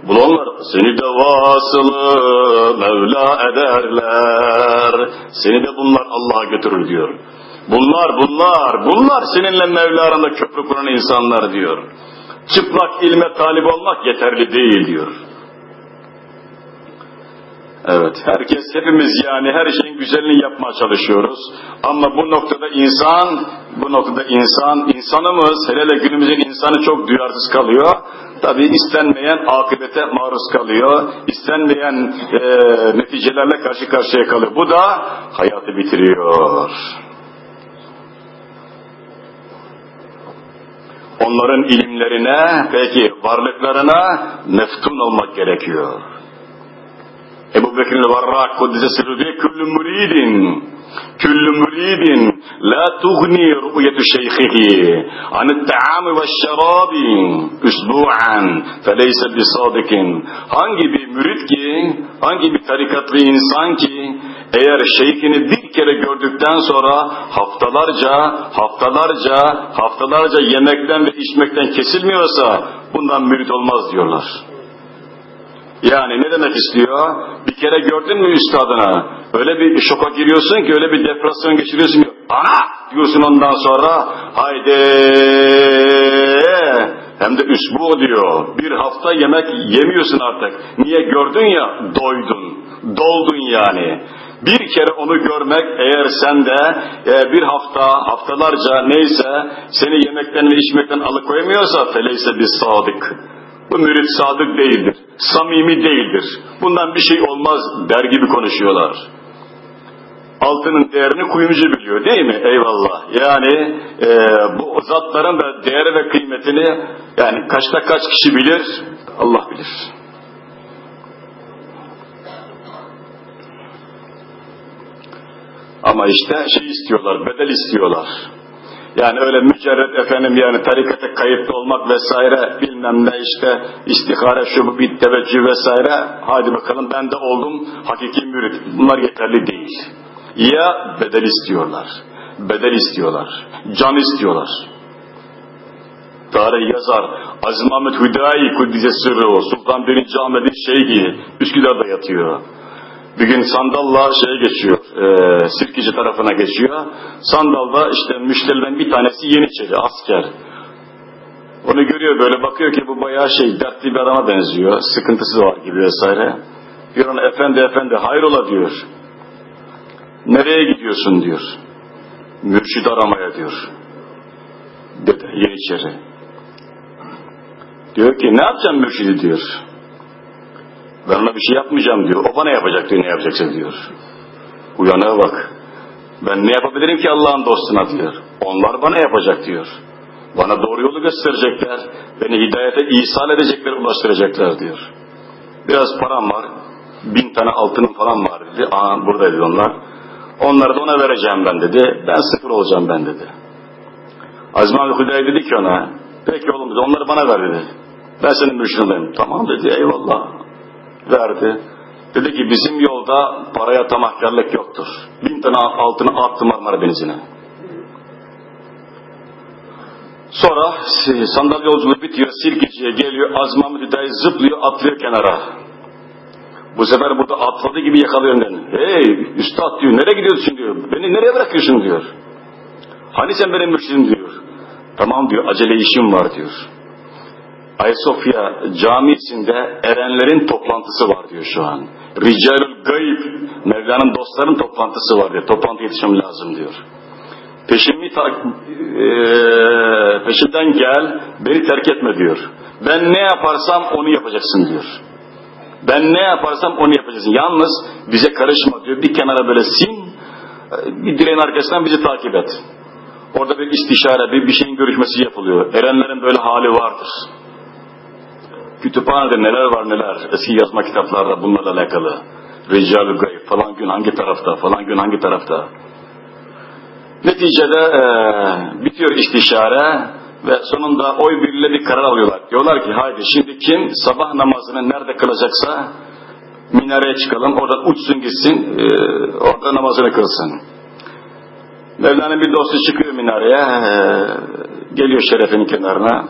Bul onlar. Seni de vasılı Mevla ederler. Seni de bunlar Allah'a götürür diyor. Bunlar, bunlar, bunlar seninle Mevla aranda köprü kuran insanlar diyor. Çıplak ilme talip olmak yeterli değil diyor. Evet, herkes, hepimiz yani her şeyin güzelini yapmaya çalışıyoruz. Ama bu noktada insan, bu noktada insan, insanımız, hele hele günümüzün insanı çok duyarsız kalıyor. Tabi istenmeyen akıbete maruz kalıyor. İstenmeyen e, neticelerle karşı karşıya kalıyor. Bu da hayatı bitiriyor. Onların ilimlerine, peki varlıklarına meftun olmak gerekiyor. Ebu Bekir Varrak Kuddise Sirri diyor, küllü müridin, küllü müridin, la tuğni ru'yetu şeyhihi, anit ta'ami ve şerabi, üsbu'an, feleyse bisadikin. Hangi bir mürid ki, hangi bir tarikatlı insan ki, eğer şeyhini bir kere gördükten sonra haftalarca, haftalarca, haftalarca yemekten ve içmekten kesilmiyorsa bundan mürid olmaz diyorlar. Yani ne demek istiyor? Bir kere gördün mü üstadına? Öyle bir şoka giriyorsun ki, öyle bir depresyon geçiriyorsun ki, ana diyorsun ondan sonra, haydi hem de üsbu diyor. Bir hafta yemek yemiyorsun artık. Niye gördün ya? Doydun. Doldun yani. Bir kere onu görmek eğer sen de e, bir hafta, haftalarca neyse seni yemekten ve içmekten alıkoymuyorsa feleyse bir sadık. Bu mürit sadık değildir, samimi değildir. Bundan bir şey olmaz der gibi konuşuyorlar altının değerini kuyumcu biliyor değil mi? Eyvallah. Yani e, bu zatların da değeri ve kıymetini yani kaçta kaç kişi bilir? Allah bilir. Ama işte şey istiyorlar, bedel istiyorlar. Yani öyle mücerred efendim yani tarikata kayıtlı olmak vesaire bilmem ne işte istihare şu bu bir teveccüh vesaire hadi bakalım ben de oldum hakiki mürit. Bunlar yeterli değil. Ya bedel istiyorlar, bedel istiyorlar, can istiyorlar. Tarih yazar Aziz Ahmet Hüdayi Kuddise Sırrı o Sultan 1. Ahmet'in şeyhi Üsküdar'da yatıyor. Bir gün sandalla şeye geçiyor, e, Sirkici tarafına geçiyor. Sandalda işte müşterilerin bir tanesi Yeniçeri, asker. Onu görüyor böyle bakıyor ki bu bayağı şey dertli bir adama benziyor. Sıkıntısı var gibi vesaire. Diyor ona efendi efendi hayrola diyor. Nereye gidiyorsun diyor. Mürşid aramaya diyor. Dede Yeniçeri. Diyor ki ne yapacağım mürşidi diyor. Ben ona bir şey yapmayacağım diyor. O bana yapacak diyor ne yapacaksa diyor. Uyanığa bak. Ben ne yapabilirim ki Allah'ın dostuna diyor. Onlar bana yapacak diyor. Bana doğru yolu gösterecekler. Beni hidayete ihsal edecekler, ulaştıracaklar diyor. Biraz param var. Bin tane altının falan var dedi. Aa buradaydı onlar. Onları da ona vereceğim ben dedi. Ben sıfır olacağım ben dedi. Azmi abi Hüdayi dedi ki ona. Peki oğlum dedi onları bana ver dedi. Ben senin mürşidindeyim. Tamam dedi eyvallah. Verdi. Dedi ki bizim yolda paraya tamahkarlık yoktur. Bin tane altını attı Marmara Denizi'ne. Sonra sandalye yolculuğu bitiyor, Sirkeci'ye geliyor, Azmi Ahmet Hüdayi zıplıyor, atlıyor kenara. Bu sefer burada atladı gibi yakalıyor beni. Hey üstad diyor, nereye gidiyorsun diyor. Beni nereye bırakıyorsun diyor. Hani sen benim mürşidim diyor. Tamam diyor, acele işim var diyor. Ayasofya camisinde erenlerin toplantısı var diyor şu an. Ricalül gayb, Mevla'nın dostların toplantısı var diyor. Toplantı yetişmem lazım diyor. Peşimi ta, e, peşimden gel, beni terk etme diyor. Ben ne yaparsam onu yapacaksın diyor. Ben ne yaparsam onu yapacaksın. Yalnız bize karışma diyor. Bir kenara böyle sin, bir direğin arkasından bizi takip et. Orada bir istişare, bir, bir şeyin görüşmesi yapılıyor. Erenlerin böyle hali vardır. Kütüphanede neler var neler. Eski yazma kitaplarda bunlarla alakalı. Rical-ı gayb falan gün hangi tarafta, falan gün hangi tarafta. Neticede e, bitiyor istişare ve sonunda oy birliğiyle bir karar alıyorlar. Diyorlar ki haydi şimdi kim sabah namazını nerede kılacaksa minareye çıkalım oradan uçsun gitsin e, orada namazını kılsın. Mevla'nın bir dostu çıkıyor minareye e, geliyor şerefinin kenarına.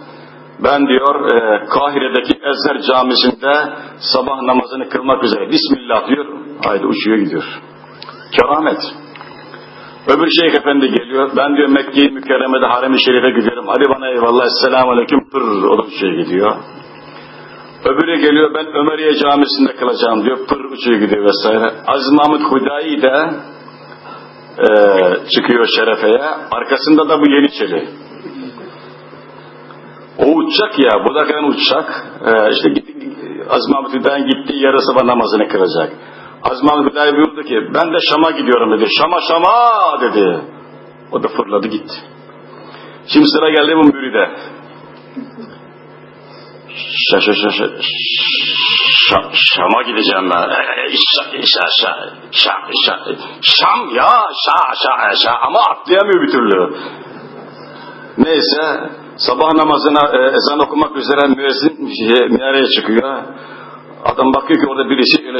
Ben diyor e, Kahire'deki Ezher camisinde sabah namazını kılmak üzere Bismillah diyor. Haydi uçuyor gidiyor. Keramet. Öbür şeyh efendi geliyor. Ben diyor Mekke-i Mükerreme'de harem-i şerife gidiyorum. Hadi bana eyvallah. Esselamu aleyküm. Pırr. O da uçuyor gidiyor. Öbürü geliyor. Ben Ömeriye camisinde kılacağım diyor. Pır uçuyor gidiyor vesaire. Aziz Mahmut Hudayi de e, çıkıyor şerefeye. Arkasında da bu Yeniçeri. O uçacak ya. Bu da kan uçacak. E, işte Aziz Mahmut Hudayi'nin gittiği yarı sabah namazını kılacak. Azman Hüdayi buyurdu ki ben de Şam'a gidiyorum dedi. Şam'a Şam'a dedi. O da fırladı gitti. Şimdi sıra geldi bu müride. Şa şa şa şa şa Şam'a gideceğim ben. Şa şa şa şa şa Şam ya şa şa şa ama atlayamıyor bir türlü. Neyse sabah namazına e, ezan okumak üzere müezzin şey, minareye çıkıyor. Adam bakıyor ki orada birisi öyle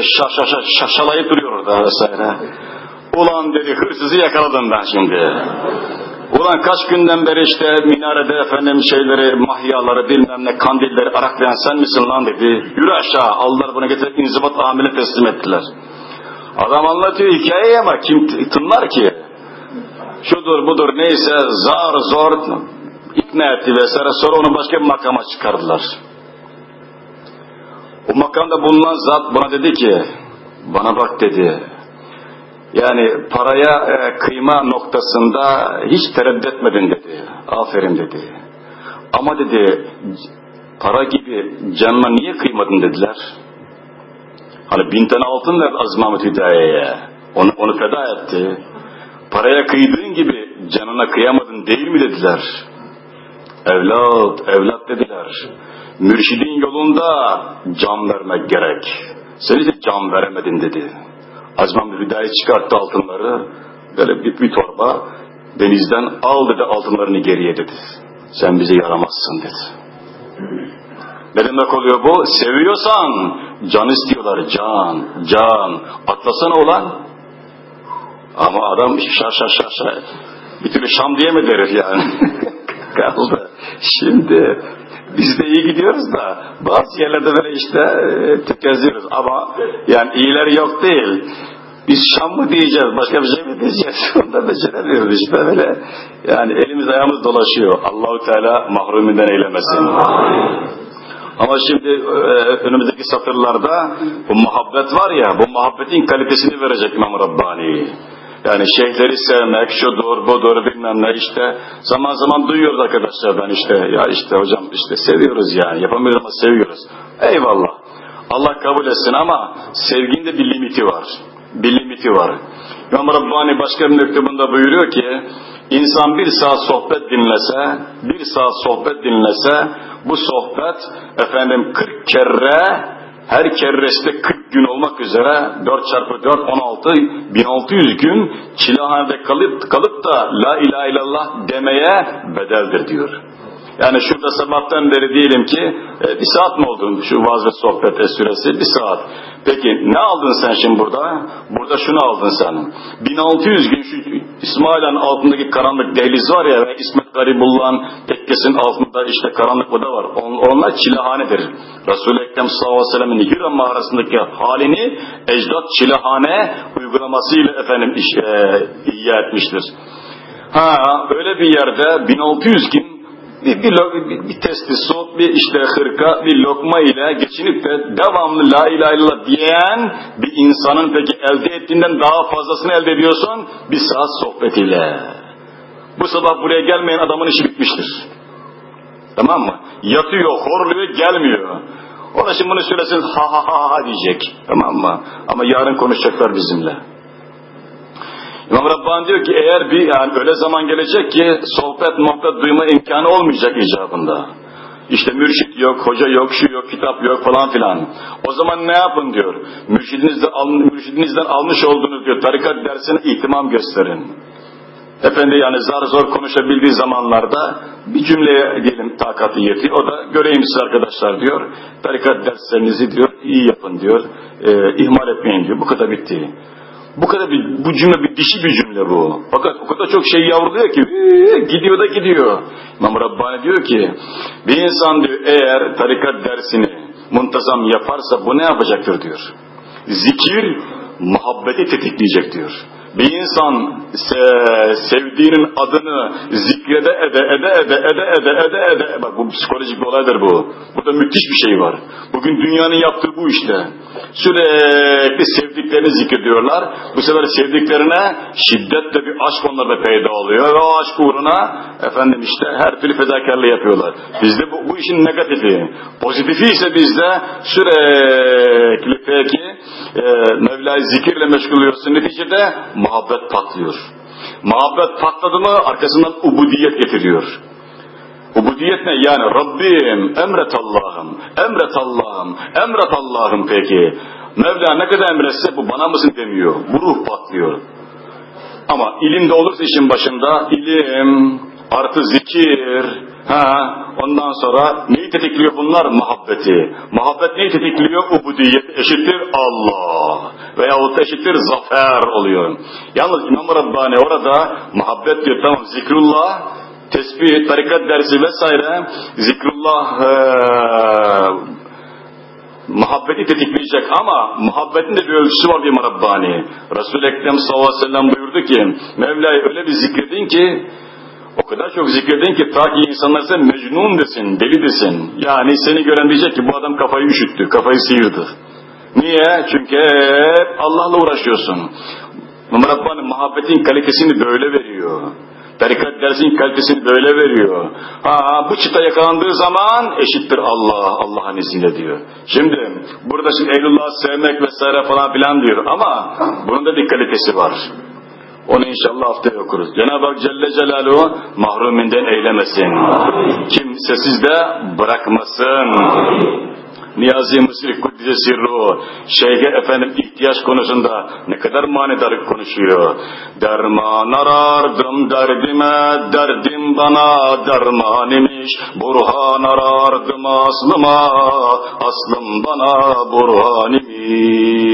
şa şa duruyor orada vesaire. Ulan dedi hırsızı yakaladım ben şimdi. Ulan kaç günden beri işte minarede efendim şeyleri, mahyaları, bilmem ne, kandilleri araklayan sen misin lan dedi. Yürü aşağı. Aldılar bunu getirip inzibat amine teslim ettiler. Adam anlatıyor hikayeyi ama kim tınlar ki? Şudur budur neyse zar zor ikna etti vesaire sonra onu başka bir makama çıkardılar. O makamda bulunan zat bana dedi ki, bana bak dedi, Yani paraya e, kıyma noktasında hiç tereddüt etmedin dedi. Aferin dedi. Ama dedi para gibi canına niye kıymadın dediler. Hani bin tane altın verdi Aziz Mahmut Hüdayi'ye. Onu, onu feda etti. Paraya kıydığın gibi canına kıyamadın değil mi dediler. Evlat, evlat dediler. Mürşidin yolunda can vermek gerek. Sen ise can veremedin dedi. Aziz Mahmut Hüdayi çıkarttı altınları. Böyle bir, bir torba denizden al dedi altınlarını geriye dedi. Sen bize yaramazsın dedi. Ne demek oluyor bu? Seviyorsan can istiyorlar can, can. Atlasana olan. Ama adam şar şar şar. Bir türlü Şam diyemedi herif yani. Kaldı. Şimdi biz de iyi gidiyoruz da bazı yerlerde böyle işte e, ama yani iyiler yok değil. Biz Şam mı diyeceğiz, başka bir şey mi diyeceğiz? Onda beceremiyoruz işte böyle. Yani elimiz ayağımız dolaşıyor. Allahu Teala mahruminden eylemesin. Ama şimdi e, önümüzdeki satırlarda bu muhabbet var ya, bu muhabbetin kalitesini verecek İmam Rabbani. Yani şeyhleri sevmek, şudur, budur, bilmem ne işte. Zaman zaman duyuyoruz arkadaşlardan işte, ya işte hocam işte seviyoruz yani, yapamıyoruz ama seviyoruz. Eyvallah. Allah kabul etsin ama sevginin de bir limiti var. Bir limiti var. İmam Rabbani başka bir mektubunda buyuruyor ki, insan bir saat sohbet dinlese, bir saat sohbet dinlese, bu sohbet efendim 40 kere her kerreste 40 gün olmak üzere 4 çarpı 4 16 1600 gün çilehanede kalıp kalıp da la ilahe illallah demeye bedeldir diyor. Yani şurada sabahtan beri diyelim ki e, bir saat mı oldu şu vaaz ve sohbet süresi? Bir saat. Peki ne aldın sen şimdi burada? Burada şunu aldın sen. 1600 gün şu İsmail'in altındaki karanlık dehliz var ya ve İsmet Garibullah'ın tekkesinin altında işte karanlık oda var. On, onlar çilehanedir. Resul-i Ekrem sallallahu aleyhi ve sellem'in Hira mağarasındaki halini ecdat çilehane uygulamasıyla efendim iş, e, ihya etmiştir. Ha öyle bir yerde 1600 gün bir, bir, bir, bir testi su, bir işte hırka, bir lokma ile geçinip de devamlı la ilahe illallah diyen bir insanın peki elde ettiğinden daha fazlasını elde ediyorsun bir saat sohbetiyle. Bu sabah buraya gelmeyen adamın işi bitmiştir. Tamam mı? Yatıyor, horluyor, gelmiyor. Ona şimdi bunu söylesin ha ha ha ha diyecek. Tamam mı? Ama yarın konuşacaklar bizimle. İmam Rabbani diyor ki eğer bir yani öyle zaman gelecek ki sohbet muhabbet duyma imkanı olmayacak icabında. İşte mürşit yok, hoca yok, şu yok, kitap yok falan filan. O zaman ne yapın diyor. Mürşidinizden, mürşidinizden almış olduğunuz diyor tarikat dersine ihtimam gösterin. Efendi yani zar zor konuşabildiği zamanlarda bir cümleye diyelim takatı yetiyor. O da göreyim siz arkadaşlar diyor. Tarikat derslerinizi diyor iyi yapın diyor. E, ihmal etmeyin diyor. Bu kadar bitti. Bu kadar bir, bu cümle bir dişi bir cümle bu. Fakat o kadar çok şey yavruluyor ki ee, gidiyor da gidiyor. İmam Rabbani diyor ki bir insan diyor eğer tarikat dersini muntazam yaparsa bu ne yapacaktır diyor. Zikir muhabbeti tetikleyecek diyor. Bir insan se sevdiğinin adını zikrede ede ede ede ede ede ede ede bak bu psikolojik bir olaydır bu. Burada müthiş bir şey var. Bugün dünyanın yaptığı bu işte. Sürekli sevdiklerini zikrediyorlar. Bu sefer sevdiklerine şiddetle bir aşk onlarda peyda oluyor ve o aşk uğruna efendim işte her türlü fedakarlığı yapıyorlar. Bizde bu, bu işin negatifi. Pozitifi ise bizde sürekli peki e, Mevla'yı zikirle meşgul oluyorsun. Neticede muhabbet patlıyor. Muhabbet patladı mı arkasından ubudiyet getiriyor. Ubudiyet ne? Yani Rabbim, emret Allah'ım, emret Allah'ım, emret Allah'ım peki. Mevla ne kadar emretse bu bana mısın demiyor. Bu ruh patlıyor. Ama ilim de olursa işin başında ilim artı zikir ha ondan sonra neyi tetikliyor bunlar? Muhabbeti. Muhabbet neyi tetikliyor? Ubudiyet eşittir Allah. Veyahut eşittir zafer oluyor. Yalnız İmam Rabbani orada muhabbet diyor tamam zikrullah tesbih, tarikat dersi vesaire zikrullah e, muhabbeti tetikleyecek ama muhabbetin de bir ölçüsü var bir Rabbani. Resul-i Ekrem sallallahu aleyhi ve sellem buyurdu ki Mevla'yı öyle bir zikredin ki kadar çok zikredin ki ta ki insanlar sen mecnun desin, deli desin. Yani seni gören diyecek ki bu adam kafayı üşüttü, kafayı sıyırdı. Niye? Çünkü Allah'la uğraşıyorsun. Rabbani muhabbetin kalitesini böyle veriyor. Tarikat dersinin kalitesini böyle veriyor. Ha bu çıta yakalandığı zaman eşittir Allah, Allah'ın izniyle diyor. Şimdi burada şimdi Eylullah'ı sevmek vesaire falan filan diyor ama bunun da bir kalitesi var. Onu inşallah haftaya okuruz. Cenab-ı Hak Celle Celaluhu mahruminden eylemesin. Kimsesiz de bırakmasın. Niyazi Mısri Kuddise Sirru, Şeyh'e efendim ihtiyaç konusunda ne kadar manidar konuşuyor. Derman arardım derdime, derdim bana derman imiş. Burhan arardım aslıma, aslım bana burhan imiş.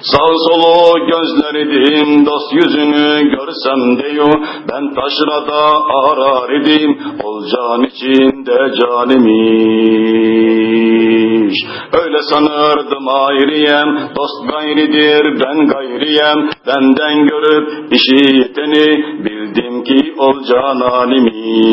Sağ solu gözleridim, dost yüzünü görsem diyor. Ben taşrada arar idim, ol can içinde canimiz imiş. Öyle sanırdım ayrıyem, dost gayridir ben gayriyem. Benden görüp işiteni bildim ki ol canan imiş.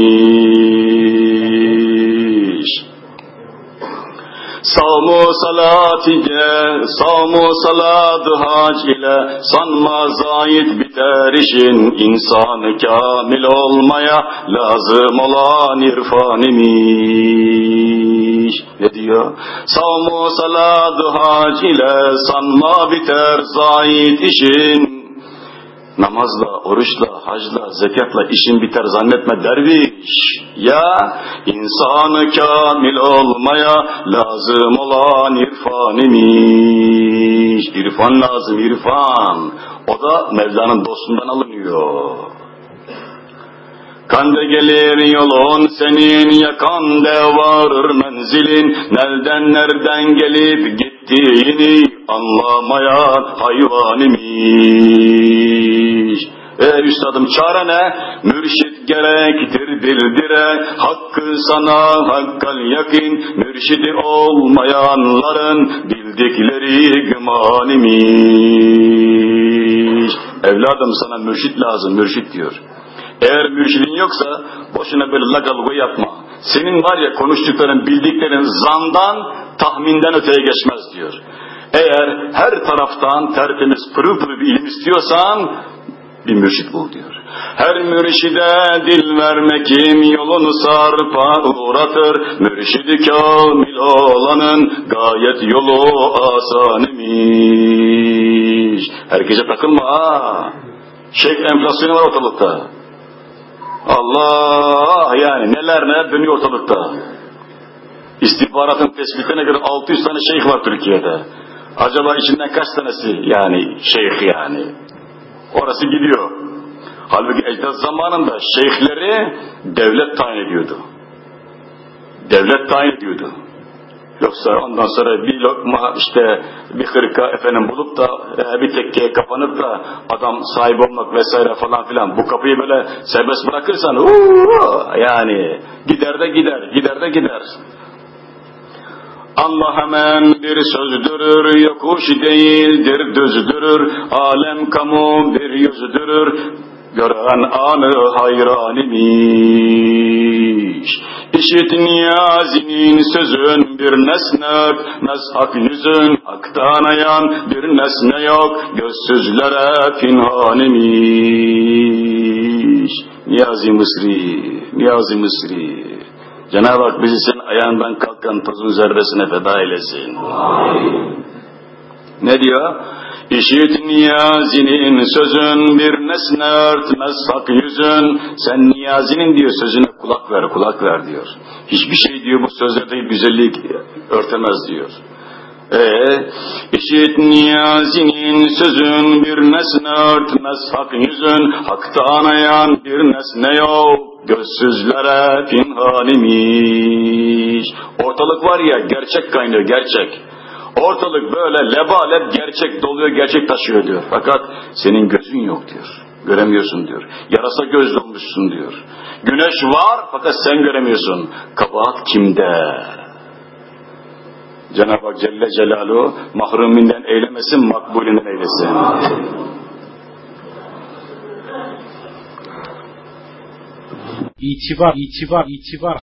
Savmu salat ile, savmu salat hac ile, sanma zayit biter işin, insanı kamil olmaya lazım olan irfan imiş. Ne diyor? Savmu salat hac ile, sanma biter zayit işin, Namazla, oruçla, hacla, zekatla işin biter zannetme derviş. Ya insanı kamil olmaya lazım olan irfan imiş. İrfan lazım, irfan. O da Mevla'nın dostundan alınıyor. Kande gelir yolun senin yakan de varır menzilin nereden nereden gelip gittiğini anlamayan hayvan imiş. Ey üstadım çare ne? Mürşit gerektir bildire, hakkı sana hakkal yakin, mürşidi olmayanların bildikleri güman imiş. Evladım sana mürşit lazım, mürşit diyor. Eğer mürşidin yoksa boşuna böyle lagalugu yapma. Senin var ya konuştukların, bildiklerin zandan, tahminden öteye geçmez diyor. Eğer her taraftan tertemiz pırıl pırıl bir ilim istiyorsan bir mürşit bul diyor. Her mürşide dil vermek kim yolunu sarpa uğratır. Mürşidi kamil olanın gayet yolu asan. Herkese takılma ha. Şeyh enflasyonu var ortalıkta. Allah yani neler neler dönüyor ortalıkta. İstihbaratın tespitine göre 600 tane şeyh var Türkiye'de. Acaba içinden kaç tanesi yani şeyh yani. Orası gidiyor. Halbuki ecdat zamanında şeyhleri devlet tayin ediyordu. Devlet tayin ediyordu. Yoksa ondan sonra bir lokma işte bir hırka efendim bulup da e, bir tekkeye kapanıp da adam sahip olmak vesaire falan filan bu kapıyı böyle serbest bırakırsan uuu, yani gider de gider, gider de gider. Allah hemen bir sözdürür, yokuş değildir düzdürür, alem kamu bir yüzdürür, gören anı hayran imiş. İşit niyazinin sözün bir nesne öpmez hak yüzün, haktan ayan bir nesne yok, gözsüzlere pinhan imiş. Niyazi Mısri, Niyazi Mısri. Cenab-ı Hak bizi sen ayağından kalkan tozun zerresine feda eylesin. Ne diyor? İşit niyazinin sözün bir nesne örtmez hak yüzün. Sen niyazinin diyor sözüne kulak ver, kulak ver diyor. Hiçbir şey diyor bu sözlerde güzellik örtemez diyor. Ee, işit niyazinin sözün bir nesne örtmez hak yüzün, hakta anayan bir nesne yok, gözsüzlere pinhan imiş. Ortalık var ya gerçek kaynıyor, gerçek. Ortalık böyle lebalep gerçek doluyor, gerçek taşıyor diyor. Fakat senin gözün yok diyor. Göremiyorsun diyor. Yarasa göz olmuşsun diyor. Güneş var fakat sen göremiyorsun. Kabahat kimde? Cenab-ı Hak Celle Celaluhu mahruminden eylemesin, makbulinden eylesin. İtibar, itibar, itibar.